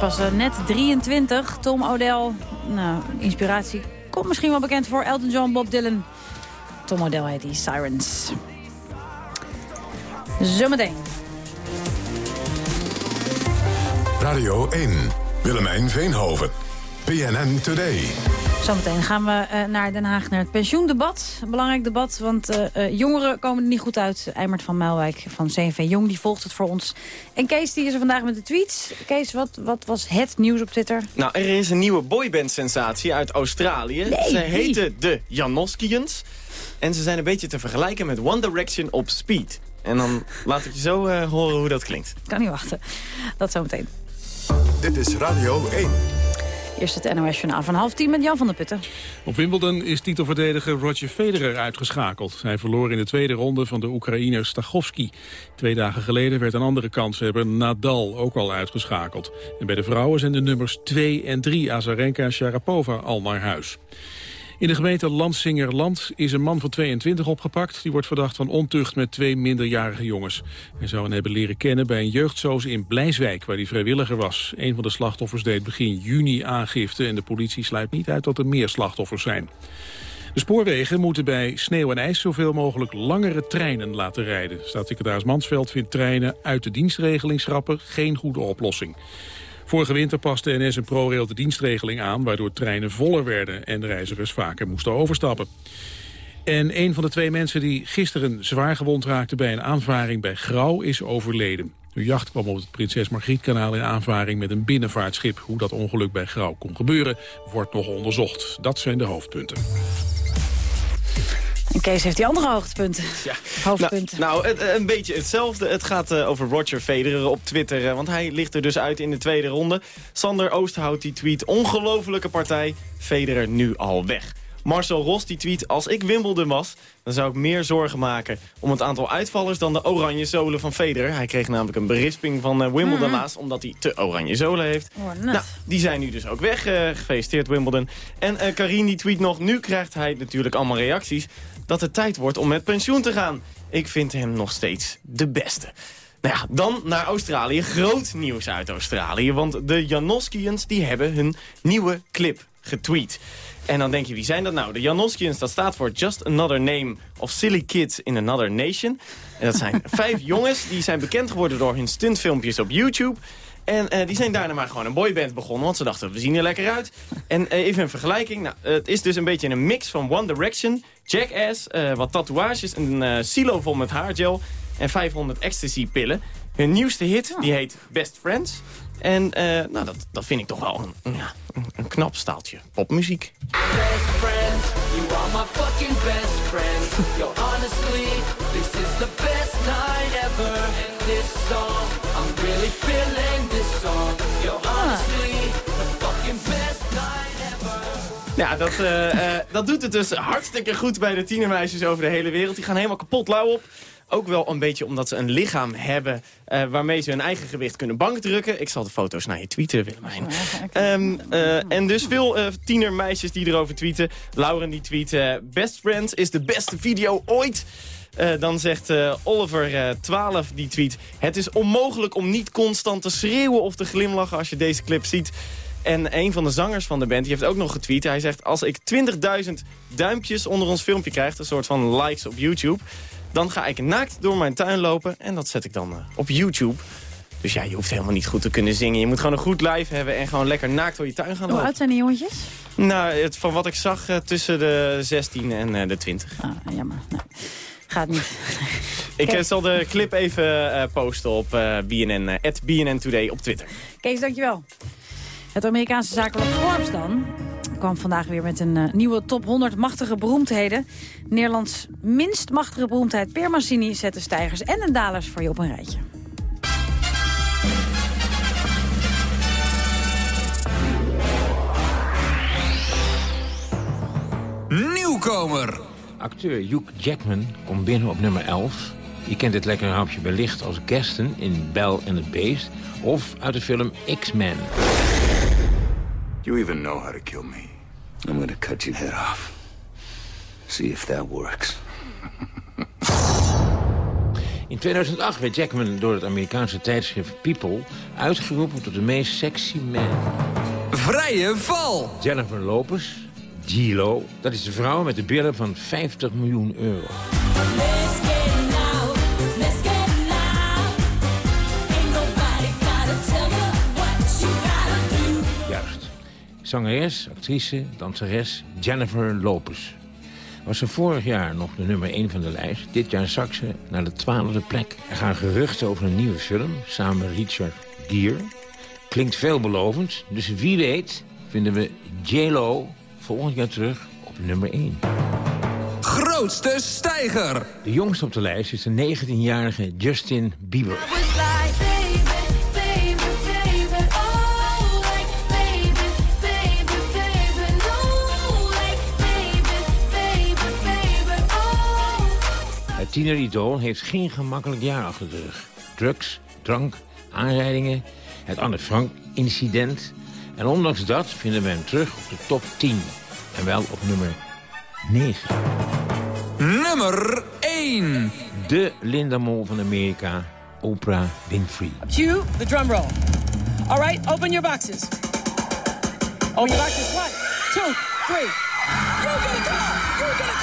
Speaker 8: Pas eh, net 23. Tom O'Dell, nou, inspiratie komt misschien wel bekend voor Elton John, Bob Dylan. Tom O'Dell heet die, Sirens. Zometeen.
Speaker 7: Radio 1, Willemijn Veenhoven, PNN Today.
Speaker 8: Zometeen gaan we eh, naar Den Haag, naar het pensioendebat. Een belangrijk debat, want eh, eh, jongeren komen er niet goed uit. Eimert van Melwijk van CNV Jong, die volgt het voor ons. En Kees, die is er vandaag met de tweets. Kees, wat, wat was het nieuws op Twitter?
Speaker 20: Nou, er is een nieuwe boyband-sensatie uit Australië.
Speaker 8: Nee,
Speaker 20: ze heten de Janoskians. En ze zijn een beetje te vergelijken met One Direction op speed. En dan laat ik je zo eh, horen hoe dat klinkt.
Speaker 8: Kan niet wachten. Dat zometeen.
Speaker 7: Dit is Radio 1.
Speaker 8: Eerst het NOS Journaal van half tien met Jan van der Putten.
Speaker 1: Op Wimbledon is titelverdediger Roger Federer uitgeschakeld. Hij verloor in de tweede ronde van de Oekraïner Stachowski. Twee dagen geleden werd een andere kanshebber Nadal ook al uitgeschakeld. En bij de vrouwen zijn de nummers 2 en 3 Azarenka en Sharapova al naar huis. In de gemeente Landsingerland is een man van 22 opgepakt. Die wordt verdacht van ontucht met twee minderjarige jongens. Hij zou hen hebben leren kennen bij een jeugdsoos in Blijswijk... waar hij vrijwilliger was. Een van de slachtoffers deed begin juni aangifte... en de politie sluit niet uit dat er meer slachtoffers zijn. De spoorwegen moeten bij sneeuw en ijs zoveel mogelijk langere treinen laten rijden. Staatssecretaris Mansveld vindt treinen uit de dienstregeling schrappen geen goede oplossing. Vorige winter paste NS en ProRail de dienstregeling aan... waardoor treinen voller werden en reizigers vaker moesten overstappen. En een van de twee mensen die gisteren zwaar gewond raakte... bij een aanvaring bij Grauw is overleden. De jacht kwam op het Prinses Margrietkanaal in aanvaring met een binnenvaartschip. Hoe dat ongeluk bij Grauw kon gebeuren, wordt nog onderzocht. Dat zijn de hoofdpunten.
Speaker 8: Kees heeft die andere hoogtepunten. Hoofdpunten.
Speaker 20: Nou, nou het- een beetje hetzelfde. Het gaat eh, over Roger Federer op Twitter. eh, want hij ligt er dus uit in de tweede ronde. Sander Oosterhout die tweet... Ongelofelijke partij, Federer nu al weg. Marcel Ros die tweet... Als ik Wimbledon was, dan zou ik meer zorgen maken... om het aantal uitvallers dan de oranje zolen van Federer. Hij kreeg namelijk een berisping van eh, Wimbledon laatst... omdat hij te oranje zolen heeft.
Speaker 8: Oh.
Speaker 20: Nou, die zijn nu dus ook weg. eh, gefeliciteerd Wimbledon. En eh Karin die tweet nog... Nu krijgt hij natuurlijk allemaal reacties... dat het tijd wordt om met pensioen te gaan. Ik vind hem nog steeds de beste. Nou ja, dan naar Australië. Groot nieuws uit Australië. Want de Janoskians die hebben hun nieuwe clip getweet. En dan denk je, wie zijn dat nou? De Janoskians, dat staat voor Just Another Name of Silly Kids in Another Nation. En dat zijn vijf jongens, die zijn bekend geworden door hun stuntfilmpjes op YouTube. En eh, die zijn daarna maar gewoon een boyband begonnen, want ze dachten, we zien er lekker uit. En eh, even een vergelijking, nou, het is dus een beetje een mix van One Direction, Jackass, eh, wat tatoeages, een silo vol met haargel en 500 ecstasy-pillen. Hun nieuwste hit, die heet Best Friends. En eh, nou, dat, dat vind ik toch wel een, ja, een, knap staaltje popmuziek.
Speaker 16: Best friend, you are my fucking best friend. Yo, honestly, this is the best night ever. And this song, I'm really feeling this song. Yo, honestly, the fucking best night ever.
Speaker 20: Ja, dat, eh, eh, dat doet het dus hartstikke goed bij de tienermeisjes over de hele wereld. Die gaan helemaal kapot lauw op. Ook wel een beetje omdat ze een lichaam hebben eh, waarmee ze hun eigen gewicht kunnen bankdrukken. Ik zal de foto's naar je tweeten, Willemijn. Eh, en dus veel eh, tienermeisjes die erover tweeten. Lauren die tweet, Best Friends is de beste video ooit. Dan zegt eh, Oliver eh 12 die tweet... Het is onmogelijk om niet constant te schreeuwen of te glimlachen als je deze clip ziet. En een van de zangers van de band die heeft ook nog getweet. Hij zegt, als ik 20.000 duimpjes onder ons filmpje krijg... een soort van likes op YouTube... dan ga ik naakt door mijn tuin lopen en dat zet ik dan eh, op YouTube. Dus ja, je hoeft helemaal niet goed te kunnen zingen. Je moet gewoon een goed live hebben en gewoon lekker naakt door je tuin gaan
Speaker 8: Hoe
Speaker 20: lopen.
Speaker 8: oud zijn die jongetjes?
Speaker 20: Nou, het, van wat ik zag eh, tussen de 16 en eh, de 20.
Speaker 8: Ah, jammer. Nee. Gaat niet.
Speaker 20: Ik zal de clip even posten op BNN, at BNN Today op Twitter.
Speaker 8: Kees, dankjewel. Het Amerikaanse zakelijk Forbes dan kwam vandaag weer met een eh, nieuwe top 100 machtige beroemdheden. Nederlands minst machtige beroemdheid Per Massini zet de stijgers en de dalers voor je op een rijtje.
Speaker 21: Nieuwkomer! Acteur Hugh Jackman komt binnen op nummer 11. Je kent dit lekkere hapje wellicht als Gaston in Belle and the Beast... of uit de film X-Men.
Speaker 22: You even know how to kill me. I'm gonna cut your head off. See if that works.
Speaker 21: In In 2008 werd Jackman door het Amerikaanse tijdschrift People... uitgeroepen tot de meest sexy man.
Speaker 23: Vrije val!
Speaker 21: Jennifer Lopez, G-Lo, dat is de vrouw met de billen van 50 miljoen euro. Zangeres, actrice, danseres Jennifer Lopez. Was ze vorig jaar nog de nummer 1 van de lijst. Dit jaar zak ze naar de twaalfde plek. Er gaan geruchten over een nieuwe film, samen met Richard Gere. Klinkt veelbelovend, dus wie weet vinden we J-Lo volgend jaar terug op nummer 1.
Speaker 23: Grootste stijger!
Speaker 21: De jongste op de lijst is de 19-jarige Justin Bieber. Tieneridool heeft geen gemakkelijk jaar achter de rug. Drugs, drank, aanrijdingen, het Anne Frank-incident. En ondanks dat vinden we hem terug op de top 10. En wel op nummer 9.
Speaker 23: Nummer 1.
Speaker 21: De Linda Mol van Amerika, Oprah Winfrey.
Speaker 24: Cue the drum roll. All right, open your boxes. Open your boxes. One, two, three. You get a car! You get a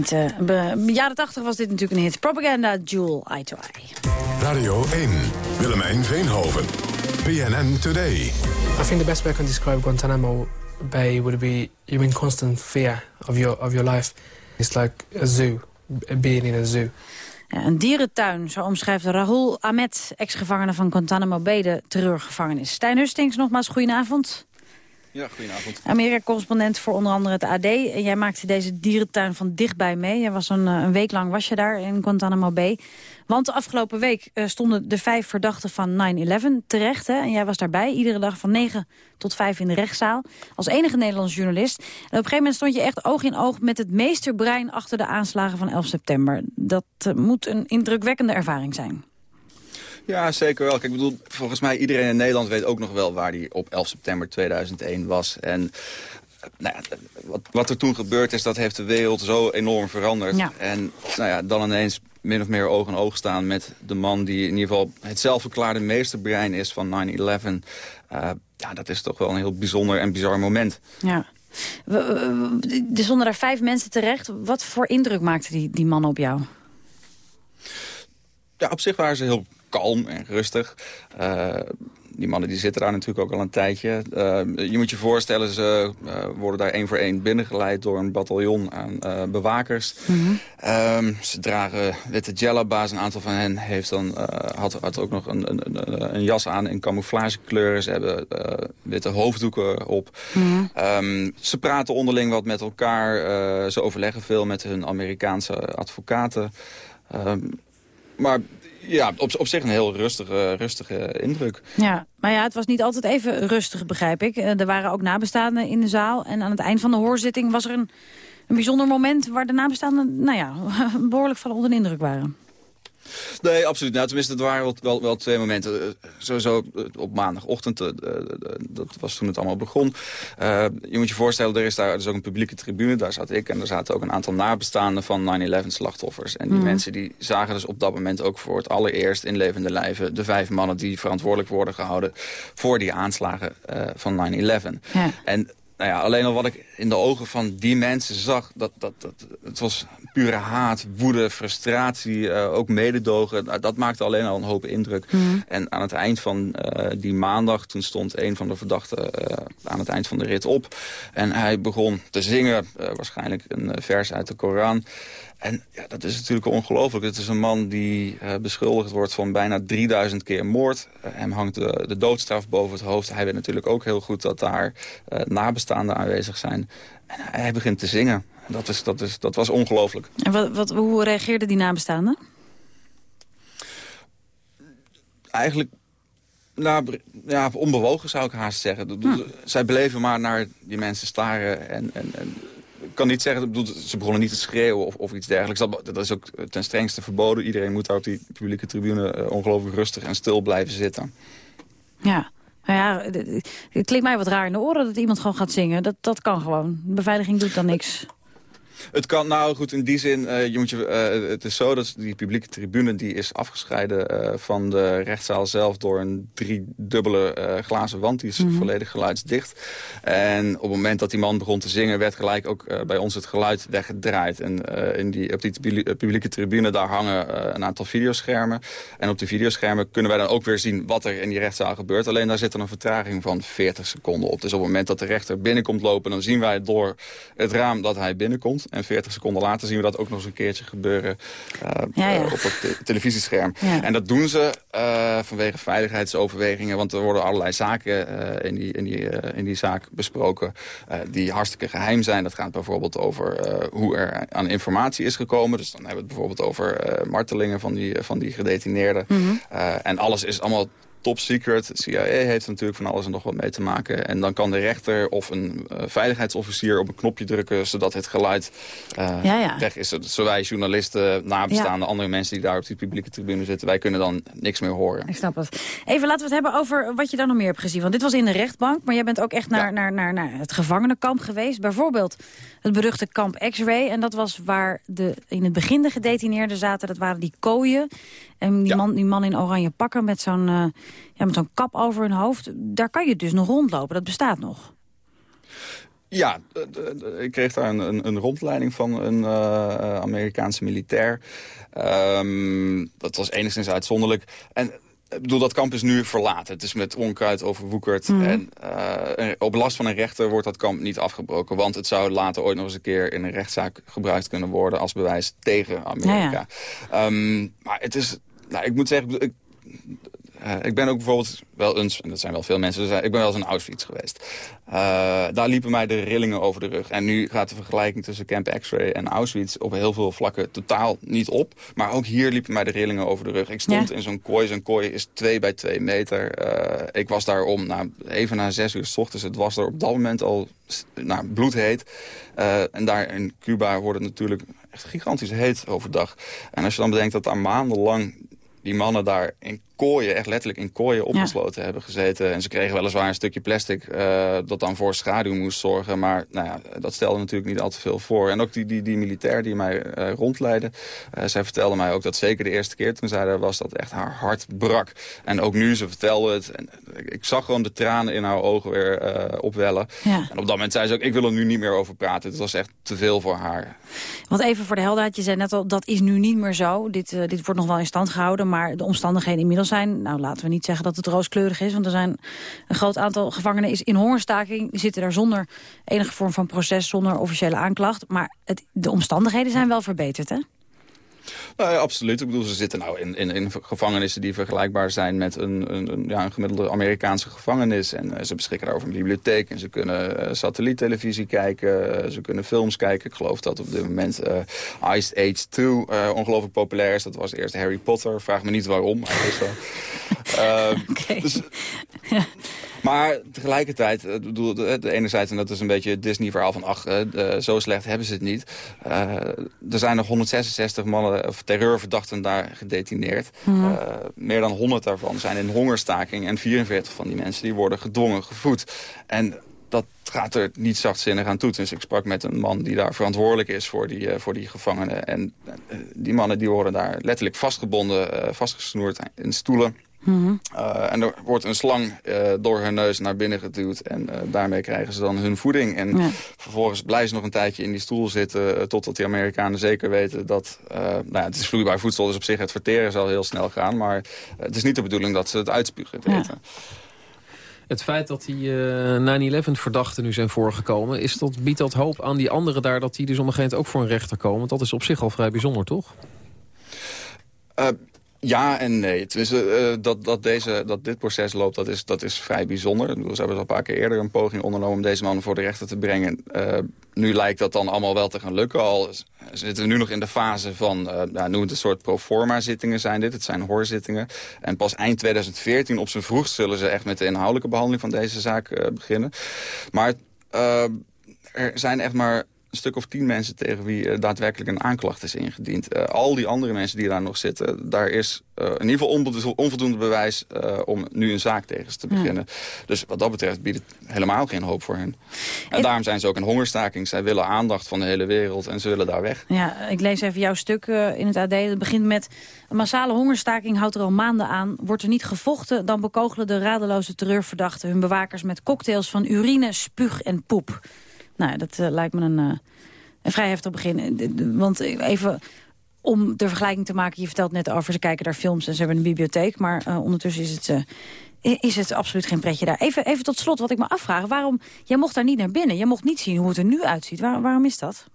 Speaker 8: Eind eh, be- jaren 80 was dit natuurlijk een hit. Propaganda, Jewel, Eye to Eye.
Speaker 7: Radio 1, Willemijn Veenhoven. PNN Today.
Speaker 25: I think the best way I can describe Guantanamo Bay would be you're in constant fear of your of your life. It's like a zoo, being in a zoo.
Speaker 8: Ja, een dierentuin, zo omschrijft Rahul Ahmed, ex-gevangene van Guantanamo Bay, de terreurgevangenis. Stijn Hustings, nogmaals goedenavond.
Speaker 18: Ja, goedenavond.
Speaker 8: Amerika-correspondent voor onder andere het AD. Jij maakte deze dierentuin van dichtbij mee. Je was een, eh, een week lang was je daar in Guantanamo Bay. Want de afgelopen week eh, stonden de vijf verdachten van 9-11 terecht. Hè? En jij was daarbij, iedere dag van 9 tot 5 in de rechtszaal. Als enige Nederlandse journalist. En op een gegeven moment stond je echt oog in oog... met het meesterbrein achter de aanslagen van 11 september. Dat eh, moet een indrukwekkende ervaring zijn.
Speaker 18: Ja, zeker wel. Kijk, ik bedoel, volgens mij iedereen in Nederland weet ook nog wel waar hij op 11 september 2001 was. En nou ja, wat, wat er toen gebeurd is, dat heeft de wereld zo enorm veranderd.
Speaker 8: Ja.
Speaker 18: En nou ja, dan ineens min of meer oog in oog staan met de man die in ieder geval het zelfverklaarde meesterbrein is van 9-11. Uh, ja, dat is toch wel een heel bijzonder en bizar moment.
Speaker 8: Ja. Er stonden daar vijf mensen terecht. Wat voor indruk maakte die, die man op jou?
Speaker 18: Ja, op zich waren ze heel kalm en rustig. Eh, die mannen die zitten daar natuurlijk ook al een tijdje. Eh, je moet je voorstellen, ze eh, worden daar één voor één binnengeleid door een bataljon aan bewakers. Ehm, ze dragen witte jellabas. Een aantal van hen heeft dan, had, had ook nog een, een, een, een jas aan in camouflagekleuren. Ze hebben witte hoofddoeken op. Ehm, ze praten onderling wat met elkaar. Ze overleggen veel met hun Amerikaanse advocaten. Ehm, maar ja, op, op zich een heel rustige, rustige indruk.
Speaker 8: Ja, maar ja, het was niet altijd even rustig, begrijp ik. Eh, Er waren ook nabestaanden in de zaal. En aan het eind van de hoorzitting was er een, een bijzonder moment... waar de nabestaanden, nou ja, behoorlijk van onder de indruk waren.
Speaker 18: Nee, absoluut. Nou, tenminste, het waren wel, wel, wel twee momenten. Eh, Sowieso eh, op maandagochtend, eh, dat was toen het allemaal begon. Je moet je voorstellen, er is daar dus ook een publieke tribune. Daar zat ik en er zaten ook een aantal nabestaanden van 9-11-slachtoffers. En die
Speaker 26: Mhm.
Speaker 18: mensen die zagen dus op dat moment ook voor het allereerst in levende lijven... de vijf mannen die verantwoordelijk worden gehouden voor die aanslagen van 9-11.
Speaker 8: Ja.
Speaker 18: En nou ja, alleen al wat ik in de ogen van die mensen zag... Dat, dat, dat, het was pure haat, woede, frustratie, eh, ook mededogen. Nou, dat maakte alleen al een hoop indruk.
Speaker 8: Mhm.
Speaker 18: En aan het eind van eh, die maandag... toen stond een van de verdachten eh, aan het eind van de rit op. En hij begon te zingen, waarschijnlijk een vers uit de Koran... En ja, dat is natuurlijk ongelooflijk. Het is een man die eh, beschuldigd wordt van bijna 3000 keer moord. Eh, hem hangt de, de doodstraf boven het hoofd. Hij weet natuurlijk ook heel goed dat daar eh, nabestaanden aanwezig zijn. En hij begint te zingen. En Dat, is, dat, is, dat was ongelooflijk.
Speaker 8: En wat, wat, hoe reageerden die nabestaanden?
Speaker 18: Eigenlijk nou, ja, onbewogen zou ik haast zeggen. Bedoel, Zij bleven maar naar die mensen staren. En, en, en ik kan niet zeggen, ze begonnen niet te schreeuwen of, of iets dergelijks. Dat, dat is ook ten strengste verboden. Iedereen moet daar op die publieke tribune eh, ongelooflijk rustig en stil blijven zitten.
Speaker 8: Ja. Nou ja, het klinkt mij wat raar in de oren dat iemand gewoon gaat zingen. Dat, dat kan gewoon. De beveiliging doet dan niks.
Speaker 18: Het kan, nou goed, in die zin, eh, je moet je, eh, het is zo dat die publieke tribune... die is afgescheiden eh, van de rechtszaal zelf door een driedubbele glazen wand. Die is
Speaker 26: Mhm.
Speaker 18: volledig geluidsdicht. En op het moment dat die man begon te zingen... werd gelijk ook bij ons het geluid weggedraaid. En in die, op die publie- publieke tribune daar hangen een aantal videoschermen. En op die videoschermen kunnen wij dan ook weer zien... wat er in die rechtszaal gebeurt. Alleen daar zit er een vertraging van 40 seconden op. Dus op het moment dat de rechter binnenkomt lopen... dan zien wij door het raam dat hij binnenkomt. En 40 seconden later zien we dat ook nog eens een keertje gebeuren eh,
Speaker 8: Ja, ja.
Speaker 18: op het te- televisiescherm.
Speaker 8: Ja.
Speaker 18: En dat doen ze eh, vanwege veiligheidsoverwegingen. Want er worden allerlei zaken eh, in, die, in, die, in die zaak besproken die hartstikke geheim zijn. Dat gaat bijvoorbeeld over hoe er aan informatie is gekomen. Dus dan hebben we het bijvoorbeeld over martelingen van die, van die gedetineerden. Eh, en alles is allemaal top secret. CIA heeft er natuurlijk van alles en nog wat mee te maken. En dan kan de rechter of een eh, veiligheidsofficier op een knopje drukken... zodat het geluid
Speaker 8: Ja, ja.
Speaker 18: weg is. Zo wij journalisten, nabestaanden, andere mensen die daar op die publieke tribune zitten... wij kunnen dan niks meer horen.
Speaker 8: Ik snap het. Even laten we het hebben over wat je dan nog meer hebt gezien. Want dit was in de rechtbank, maar jij bent ook echt naar, naar, naar, naar het gevangenenkamp geweest. Bijvoorbeeld het beruchte kamp X-Ray. En dat was waar de, in het begin de gedetineerden zaten. Dat waren die kooien. En die, man, die man in oranje pakken met zo'n eh, ja, met zo'n kap over hun hoofd. Daar kan je dus nog rondlopen. Dat bestaat nog.
Speaker 18: Ja, ik kreeg daar een, een, een rondleiding van een eh, eh, Amerikaanse militair. Ehm, dat was enigszins uitzonderlijk. En ik bedoel, dat kamp is nu verlaten. Het is met onkruid overwoekerd.
Speaker 8: Mhm.
Speaker 18: En eh, op last van een rechter wordt dat kamp niet afgebroken. Want het zou later ooit nog eens een keer in een rechtszaak gebruikt kunnen worden... als bewijs tegen Amerika.
Speaker 8: Ja,
Speaker 18: Ehm, maar het is... Nou, ik moet zeggen, ik, eh, ik ben ook bijvoorbeeld wel eens, en dat zijn wel veel mensen, dus, eh, ik ben wel eens in Auschwitz geweest. Eh, daar liepen mij de rillingen over de rug. En nu gaat de vergelijking tussen Camp X-Ray en Auschwitz op heel veel vlakken totaal niet op. Maar ook hier liepen mij de rillingen over de rug. Ik stond
Speaker 8: Ja.
Speaker 18: in zo'n kooi. Zo'n kooi is twee bij twee meter. Ik was daar om, nou, even na zes uur s ochtends. Het was er op dat moment al nou, bloedheet. En daar in Cuba wordt het natuurlijk echt gigantisch heet overdag. En als je dan bedenkt dat daar maandenlang die mannen daar in kooien, echt letterlijk in kooien opgesloten hebben gezeten. En ze kregen weliswaar een stukje plastic eh, dat dan voor schaduw moest zorgen. Maar nou ja, dat stelde natuurlijk niet al te veel voor. En ook die, die, die militair die mij eh, rondleidde, eh, zij vertelde mij ook dat zeker de eerste keer toen zij daar was, dat echt haar hart brak. En ook nu, ze vertelde het, en ik, zag gewoon de tranen in haar ogen weer opwellen.
Speaker 8: Ja.
Speaker 18: En op dat moment zei ze ook, ik wil er nu niet meer over praten. Het was echt te veel voor haar.
Speaker 8: Want even voor de helderheid, je zei net al, dat is nu niet meer zo. Dit, dit wordt nog wel in stand gehouden, maar de omstandigheden inmiddels nou, laten we niet zeggen dat het rooskleurig is, want er zijn een groot aantal gevangenen is in hongerstaking. Die zitten daar zonder enige vorm van proces, zonder officiële aanklacht. Maar de omstandigheden zijn wel verbeterd, hè?
Speaker 18: Nou ja, absoluut. Ik bedoel, ze zitten nou in, in, in gevangenissen die vergelijkbaar zijn met een, een, een, ja, een gemiddelde Amerikaanse gevangenis. En eh, ze beschikken daarover een bibliotheek en ze kunnen eh, satelliettelevisie kijken, eh, ze kunnen films kijken. Ik geloof dat op dit moment Ice Age 2 eh, ongelooflijk populair is. Dat was eerst Harry Potter. Vraag me niet waarom, maar is dus, maar tegelijkertijd, eh, ik bedoel, de, enerzijds, en dat is een beetje het Disney-verhaal van... ach, eh, eh, zo slecht hebben ze het niet. Er zijn nog 166 mannen of terreurverdachten daar gedetineerd.
Speaker 8: Mhm.
Speaker 18: Meer dan 100 daarvan zijn in hongerstaking... en 44 van die mensen die worden gedwongen gevoed. En dat gaat er niet zachtzinnig aan toe. Dus ik sprak met een man die daar verantwoordelijk is voor die, voor die gevangenen. En die mannen die worden daar letterlijk vastgebonden, vastgesnoerd in stoelen... Uh, en er wordt een slang uh, door hun neus naar binnen geduwd. En uh, daarmee krijgen ze dan hun voeding. En
Speaker 8: Ja.
Speaker 18: vervolgens blijven ze nog een tijdje in die stoel zitten... totdat die Amerikanen zeker weten dat... nou ja, het is vloeibaar voedsel, dus op zich het verteren zal heel snel gaan. Maar het is niet de bedoeling dat ze het uitspugen, het eten.
Speaker 9: Het feit dat die eh 9-11-verdachten nu zijn voorgekomen... Is dat, biedt dat hoop aan die anderen daar dat die dus op een gegeven moment ook voor een rechter komen? Want dat is op zich al vrij bijzonder, toch?
Speaker 18: Uh, ja en nee. Uh, dat, dat, deze, dat dit proces loopt, dat is, dat is vrij bijzonder. Ze hebben al een paar keer eerder een poging ondernomen... om deze mannen voor de rechter te brengen. Uh, nu lijkt dat dan allemaal wel te gaan lukken. Al zitten we nu nog in de fase van, nou, noem het een soort proforma-zittingen zijn dit. Het zijn hoorzittingen. En pas eind 2014 op zijn vroegst zullen ze echt met de inhoudelijke behandeling van deze zaak beginnen. Maar er zijn echt maar een stuk of tien mensen tegen wie uh, daadwerkelijk een aanklacht is ingediend. Uh, al die andere mensen die daar nog zitten, daar is uh, in ieder geval onvoldoende bewijs om nu een zaak tegen ze te beginnen. Ja. Dus wat dat betreft biedt het helemaal geen hoop voor hen. En, daarom zijn ze ook in hongerstaking. Zij willen aandacht van de hele wereld en ze willen daar weg.
Speaker 8: Ja, ik lees even jouw stuk in het AD. Het begint met een massale hongerstaking houdt er al maanden aan. Wordt er niet gevochten, dan bekogelen de radeloze terreurverdachten hun bewakers met cocktails van urine, spuug en poep. Nou, dat uh, lijkt me een, uh, een vrij heftig begin. Want even om de vergelijking te maken, je vertelt net over... ze kijken daar films en ze hebben een bibliotheek... maar ondertussen is het, is het absoluut geen pretje daar. Even, even tot slot wat ik me afvraag. Waarom, jij mocht daar niet naar binnen, jij mocht niet zien hoe het er nu uitziet. Waar, waarom is dat?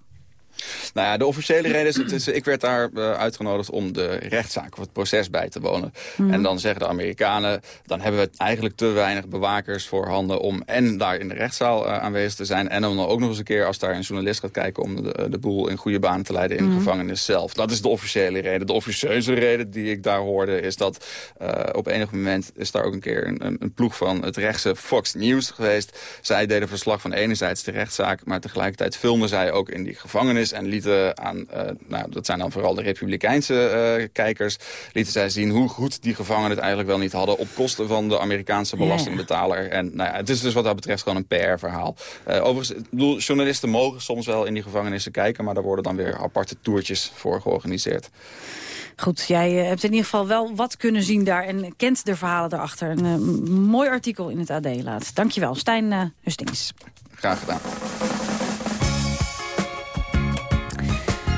Speaker 18: Nou ja, de officiële reden is, het is ik werd daar uh, uitgenodigd om de rechtszaak of het proces bij te wonen. Mm. En dan zeggen de Amerikanen, dan hebben we eigenlijk te weinig bewakers voorhanden om en daar in de rechtszaal uh, aanwezig te zijn. En om dan ook nog eens een keer, als daar een journalist gaat kijken, om de, de boel in goede banen te leiden in mm. de gevangenis zelf. Dat is de officiële reden. De officieuze reden die ik daar hoorde is dat uh, op enig moment is daar ook een keer een, een, een ploeg van het rechtse Fox News geweest. Zij deden verslag van enerzijds de rechtszaak, maar tegelijkertijd filmden zij ook in die gevangenis en lieten aan, uh, nou, dat zijn dan vooral de republikeinse uh, kijkers, lieten zij zien hoe goed die gevangenen het eigenlijk wel niet hadden op kosten van de Amerikaanse belastingbetaler. En nou ja, het is dus wat dat betreft gewoon een PR-verhaal. Uh, overigens, bedoel, journalisten mogen soms wel in die gevangenissen kijken, maar daar worden dan weer aparte toertjes voor georganiseerd.
Speaker 8: Goed, jij hebt in ieder geval wel wat kunnen zien daar en kent de verhalen daarachter. Een mooi artikel in het AD laat. Dankjewel, Stijn uh, Hustings.
Speaker 18: Graag gedaan.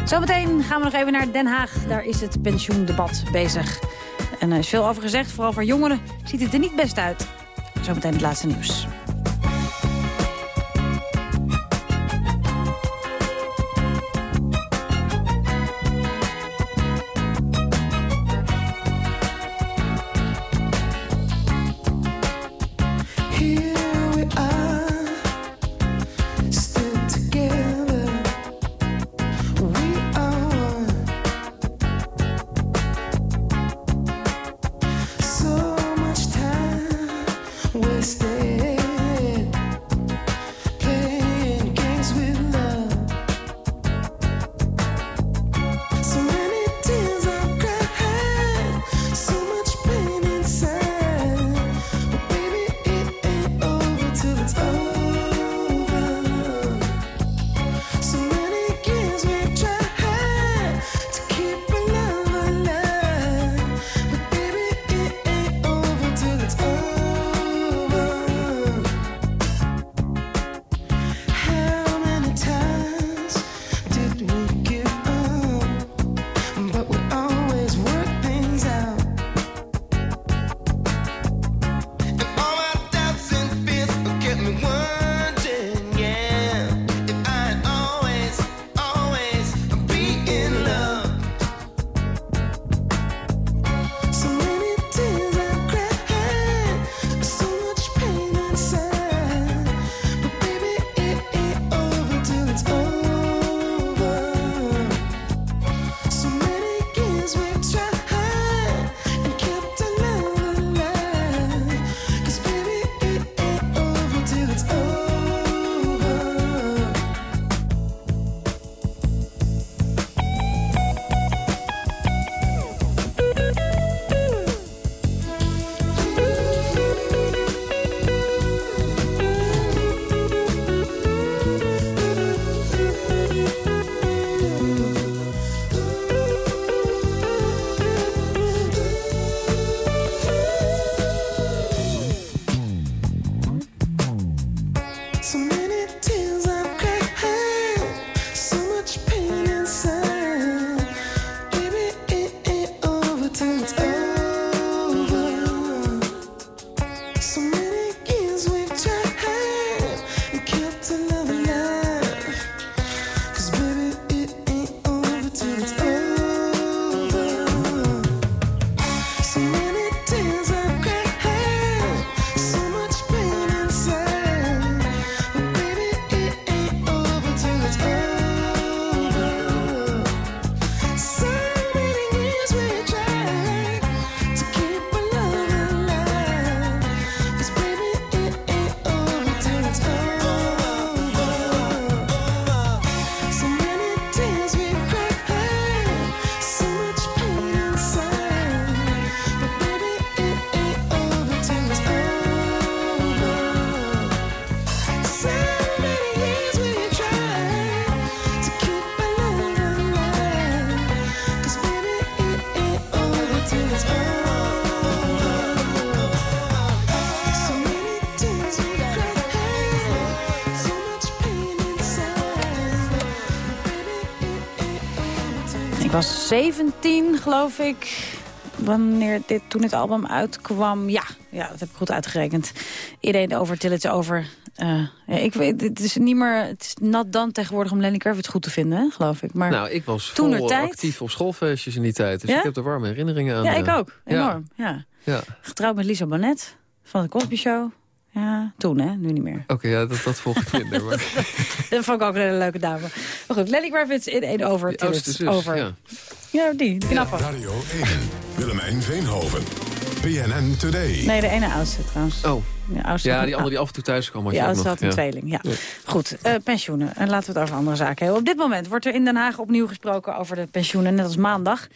Speaker 8: Zometeen gaan we nog even naar Den Haag. Daar is het pensioendebat bezig.
Speaker 27: En er is veel over gezegd, vooral voor jongeren ziet het er niet best uit. Zometeen het laatste nieuws. 17, geloof ik. Wanneer dit, toen het album uitkwam. Ja, ja, dat heb ik goed uitgerekend. Iedereen over till it's over. Eh, ik weet, het is niet meer. Het is nat dan tegenwoordig om Lenny Kravitz goed te vinden, hè, geloof ik. Maar
Speaker 9: nou, ik was
Speaker 27: toen
Speaker 9: vol
Speaker 27: tijd.
Speaker 9: actief op schoolfeestjes in die tijd. Dus
Speaker 27: Ja?
Speaker 9: ik heb er warme herinneringen aan.
Speaker 27: Ja,
Speaker 9: eh,
Speaker 27: ik ook.
Speaker 9: ja.
Speaker 27: Enorm. Ja.
Speaker 9: Ja.
Speaker 27: Getrouwd met Lisa Bonet van de Cosby Show. Ja, toen hè, nu niet meer.
Speaker 9: Oké, ja, dat, dat volg ik minder. Maar...
Speaker 27: Dat vond ik ook een hele leuke dame. Maar goed, Lenny Kravitz in één over.
Speaker 9: Die zus,
Speaker 27: over.
Speaker 9: ja.
Speaker 27: Ja, die, die knappe.
Speaker 7: Radio 1. Willemijn Veenhoven. PNN Today.
Speaker 27: Nee, de ene oudste trouwens.
Speaker 9: Oh.
Speaker 27: De oudste
Speaker 9: Ja, die andere die af en toe thuis kwam. ook
Speaker 27: oudste
Speaker 9: nog.
Speaker 27: had een
Speaker 9: Ja.
Speaker 27: tweeling, ja. Goed, eh, pensioenen. En laten we het over andere zaken hebben. Op dit moment wordt er in Den Haag opnieuw gesproken over de pensioenen, net als maandag.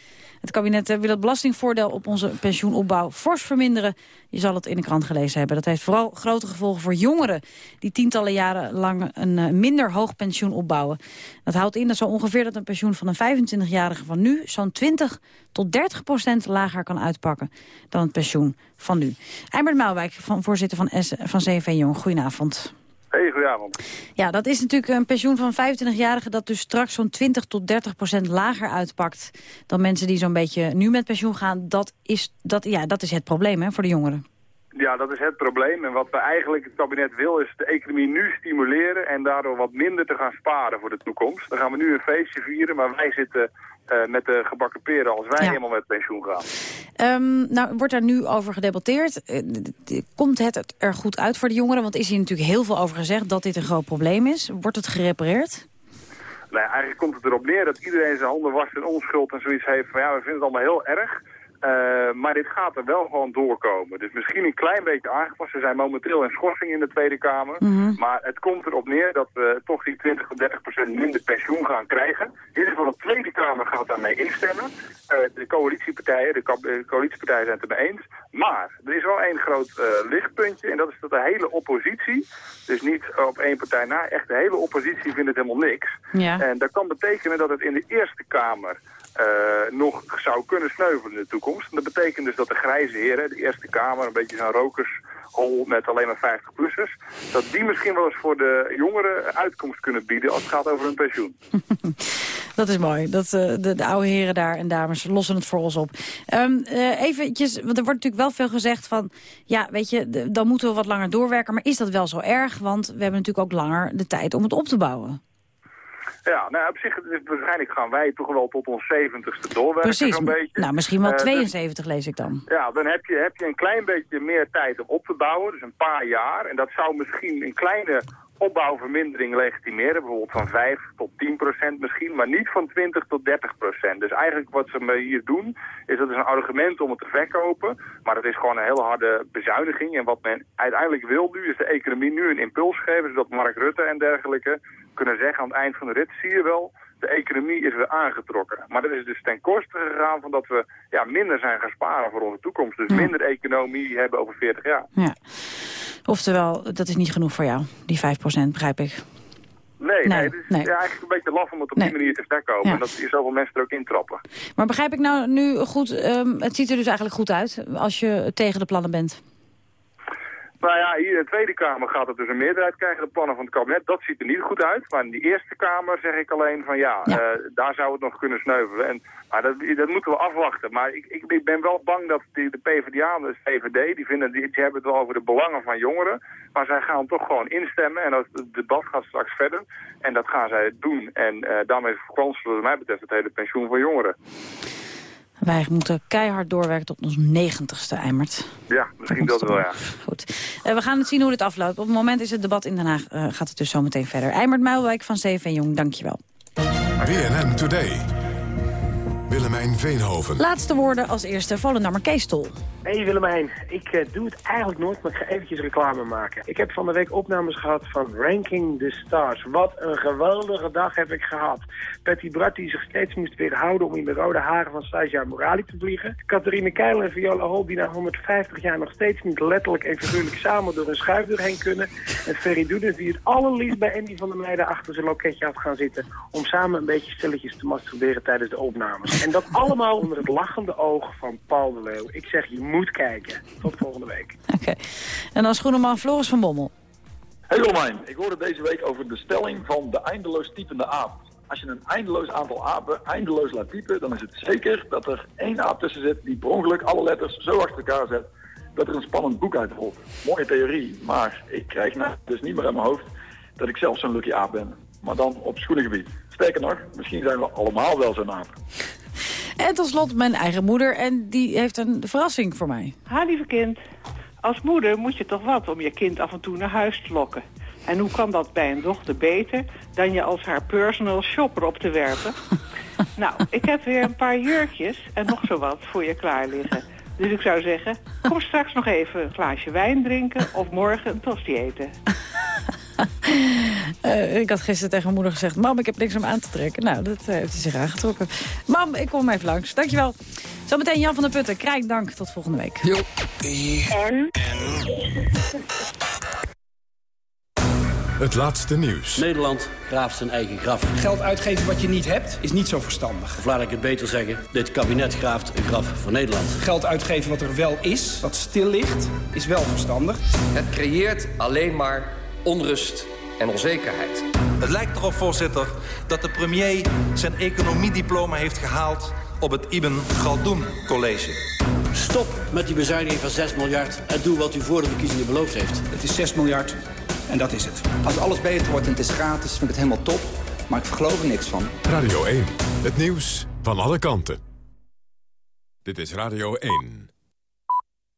Speaker 27: Het kabinet eh, wil het belastingvoordeel op onze pensioenopbouw fors verminderen. Je zal het in de krant gelezen hebben. Dat heeft vooral grote gevolgen voor jongeren... die tientallen jaren lang een eh, minder hoog pensioen opbouwen. Dat houdt in dat zo ongeveer dat een pensioen van een 25-jarige van nu... zo'n 20 tot 30 procent lager kan uitpakken dan het pensioen van nu. Eimert Maalwijk, van, voorzitter van, S, van CNV Jong, goedenavond.
Speaker 26: Hey.
Speaker 8: Ja, dat is natuurlijk een pensioen van 25-jarigen... dat dus straks zo'n 20 tot 30 procent lager uitpakt... dan mensen die zo'n beetje nu met pensioen gaan. Dat is, dat, ja, dat is het probleem hè, voor de jongeren.
Speaker 26: Ja, dat is het probleem. En wat we eigenlijk het kabinet wil is de economie nu stimuleren en daardoor wat minder te gaan sparen voor de toekomst. Dan gaan we nu een feestje vieren, maar wij zitten uh, met de gebakken peren als wij
Speaker 8: Ja.
Speaker 26: helemaal met pensioen gaan.
Speaker 8: Ehm, nou, wordt daar nu over gedebatteerd. Eh, Komt het er goed uit voor de jongeren? Want is hier natuurlijk heel veel over gezegd dat dit een groot probleem is. Wordt het gerepareerd?
Speaker 26: Ja, eigenlijk komt het erop neer dat iedereen zijn handen wast in onschuld en zoiets heeft van ja, we vinden het allemaal heel erg. Eh, maar dit gaat er wel gewoon doorkomen. Dus misschien een klein beetje aangepast. We zijn momenteel in schorsing in de Tweede Kamer.
Speaker 28: Mhm.
Speaker 26: Maar het komt erop neer dat we toch die 20 tot 30 procent minder pensioen gaan krijgen. In ieder geval de Tweede Kamer gaat daarmee instemmen. Eh, de coalitiepartijen, de, co- coalitiepartijen zijn het ermee eens. Maar er is wel één groot eh, lichtpuntje. En dat is dat de hele oppositie, dus niet op één partij na, echt de hele oppositie vindt het helemaal niks.
Speaker 8: Ja.
Speaker 26: En dat kan betekenen dat het in de Eerste Kamer eh, nog zou kunnen sneuvelen in de toekomst. En dat betekent dus dat de grijze heren, de Eerste Kamer, een beetje zo'n rokershol met alleen maar 50-plussers, dat die misschien wel eens voor de jongeren uitkomst kunnen bieden als het gaat over hun pensioen.
Speaker 8: Dat is mooi. Dat, eh, de, de oude heren daar en dames lossen het voor ons op. Ehm eh, eventjes, want er wordt natuurlijk wel veel gezegd van... ja, weet je, dan moeten we wat langer doorwerken. Maar is dat wel zo erg? Want we hebben natuurlijk ook langer de tijd om het op te bouwen.
Speaker 26: Ja, nou op zich, waarschijnlijk gaan wij toch wel tot ons 70ste doorwerken
Speaker 8: Precies.
Speaker 26: zo'n beetje.
Speaker 8: Nou, misschien wel
Speaker 26: Eh, dus-
Speaker 8: 72 lees ik dan.
Speaker 26: Ja, dan heb je, heb je een klein beetje meer tijd om op te bouwen, dus een paar jaar. En dat zou misschien een kleine opbouwvermindering legitimeren, bijvoorbeeld van 5 tot 10 procent misschien, maar niet van 20 tot 30 procent. Dus eigenlijk wat ze hier doen, is dat is een argument om het te verkopen, maar het is gewoon een hele harde bezuiniging. En wat men uiteindelijk wil nu, is de economie nu een impuls geven, zodat Mark Rutte en dergelijke kunnen zeggen aan het eind van de rit, zie je wel, de economie is weer aangetrokken. Maar dat is dus ten koste gegaan van dat we ja, minder zijn gaan sparen voor onze toekomst. Dus minder economie hebben over 40 jaar.
Speaker 8: Ja. Oftewel, dat is niet genoeg voor jou, die 5% begrijp ik.
Speaker 26: Nee, nee,
Speaker 8: Nee,
Speaker 26: het is
Speaker 8: nee.
Speaker 26: ja, eigenlijk een beetje laf om het op
Speaker 8: Nee.
Speaker 26: die manier te verkopen.
Speaker 8: Ja.
Speaker 26: En dat je zoveel mensen er ook intrappen.
Speaker 8: Maar begrijp ik nou nu goed, ehm, het ziet er dus eigenlijk goed uit... als je tegen de plannen bent.
Speaker 26: Nou ja, hier in de Tweede Kamer gaat het dus een meerderheid krijgen, de plannen van het kabinet. Dat ziet er niet goed uit. Maar in die Eerste Kamer zeg ik alleen van ja, eh, daar zou het nog kunnen sneuvelen. En, maar dat, dat moeten we afwachten. Maar ik, ik, ik ben wel bang dat die, de PvdA en de VVD, die, vinden, die, die hebben het wel over de belangen van jongeren. Maar zij gaan toch gewoon instemmen en dat, het debat gaat straks verder. En dat gaan zij doen. En eh, daarmee verkwanselen wat mij betreft het hele pensioen voor jongeren.
Speaker 8: Wij moeten keihard doorwerken tot ons negentigste, Eimert.
Speaker 26: Ja, misschien dat wel, ja.
Speaker 8: Goed. Eh, we gaan het zien hoe dit afloopt. Op het moment is het debat in Den Haag, eh, gaat het dus zo meteen verder. Eimert Muilwijk van CV Jong, dankjewel.
Speaker 7: BNN Today. Willemijn Veenhoven.
Speaker 8: Laatste woorden als eerste, Volendammer Kees Tol.
Speaker 29: Hey Willemijn, ik eh, doe het eigenlijk nooit, maar ik ga eventjes reclame maken. Ik heb van de week opnames gehad van Ranking the Stars. Wat een geweldige dag heb ik gehad. Patty Bart die zich steeds moest weerhouden om in de rode haren van Saja Morali te vliegen. Catharine Keil en Viola Hol die na 150 jaar nog steeds niet letterlijk en figuurlijk samen door een schuifdeur heen kunnen. En Ferry Doedens die het allerliefst bij Andy van der Meijden achter zijn loketje had gaan zitten. Om samen een beetje stilletjes te masturberen tijdens de opnames. En dat allemaal onder het lachende oog van Paul de Leeuw. Ik zeg, je moet kijken. Tot volgende week.
Speaker 8: Oké. En dan schoenenman Floris van Bommel.
Speaker 27: Hey Romein, ik hoorde deze week over de stelling van de eindeloos typende aap. Als je een eindeloos aantal apen eindeloos laat typen, dan is het zeker dat er één aap tussen zit die per ongeluk alle letters zo achter elkaar zet dat er een spannend boek uitrolt. Mooie theorie, maar ik krijg nou dus niet meer in mijn hoofd dat ik zelf zo'n lucky aap ben. Maar dan op schoenengebied. Sterker nog, misschien zijn we allemaal wel zo'n aap.
Speaker 8: En tot slot mijn eigen moeder. En die heeft een verrassing voor mij.
Speaker 30: Ha, lieve kind. Als moeder moet je toch wat om je kind af en toe naar huis te lokken. En hoe kan dat bij een dochter beter dan je als haar personal shopper op te werpen? nou, ik heb weer een paar jurkjes en nog zo wat voor je klaar liggen. Dus ik zou zeggen, kom straks nog even een glaasje wijn drinken of morgen een tosti eten.
Speaker 8: Eh, ik had gisteren tegen mijn moeder gezegd... Mam, ik heb niks om aan te trekken. Nou, dat eh, heeft ze zich aangetrokken. Mam, ik kom even langs. Dankjewel. Zometeen Jan van der Putten. Krijk dank. Tot volgende week.
Speaker 7: En? Het laatste nieuws.
Speaker 31: Nederland graaft zijn eigen graf.
Speaker 32: Geld uitgeven wat je niet hebt, is niet zo verstandig.
Speaker 31: Of laat ik het beter zeggen, dit kabinet graaft een graf voor Nederland.
Speaker 32: Geld uitgeven wat er wel is, wat stil ligt, is wel verstandig.
Speaker 33: Het creëert alleen maar
Speaker 23: onrust en onzekerheid.
Speaker 34: Het lijkt erop, voorzitter, dat de premier zijn economiediploma heeft gehaald op het Ibn Galdoen College.
Speaker 31: Stop met die bezuiniging van 6 miljard en doe wat u voor de verkiezingen beloofd heeft.
Speaker 35: Het is 6 miljard en dat is het. Als alles beter wordt en het is gratis, vind ik het helemaal top. Maar ik geloof er niks van.
Speaker 7: Radio 1, het nieuws van alle kanten. Dit is Radio 1.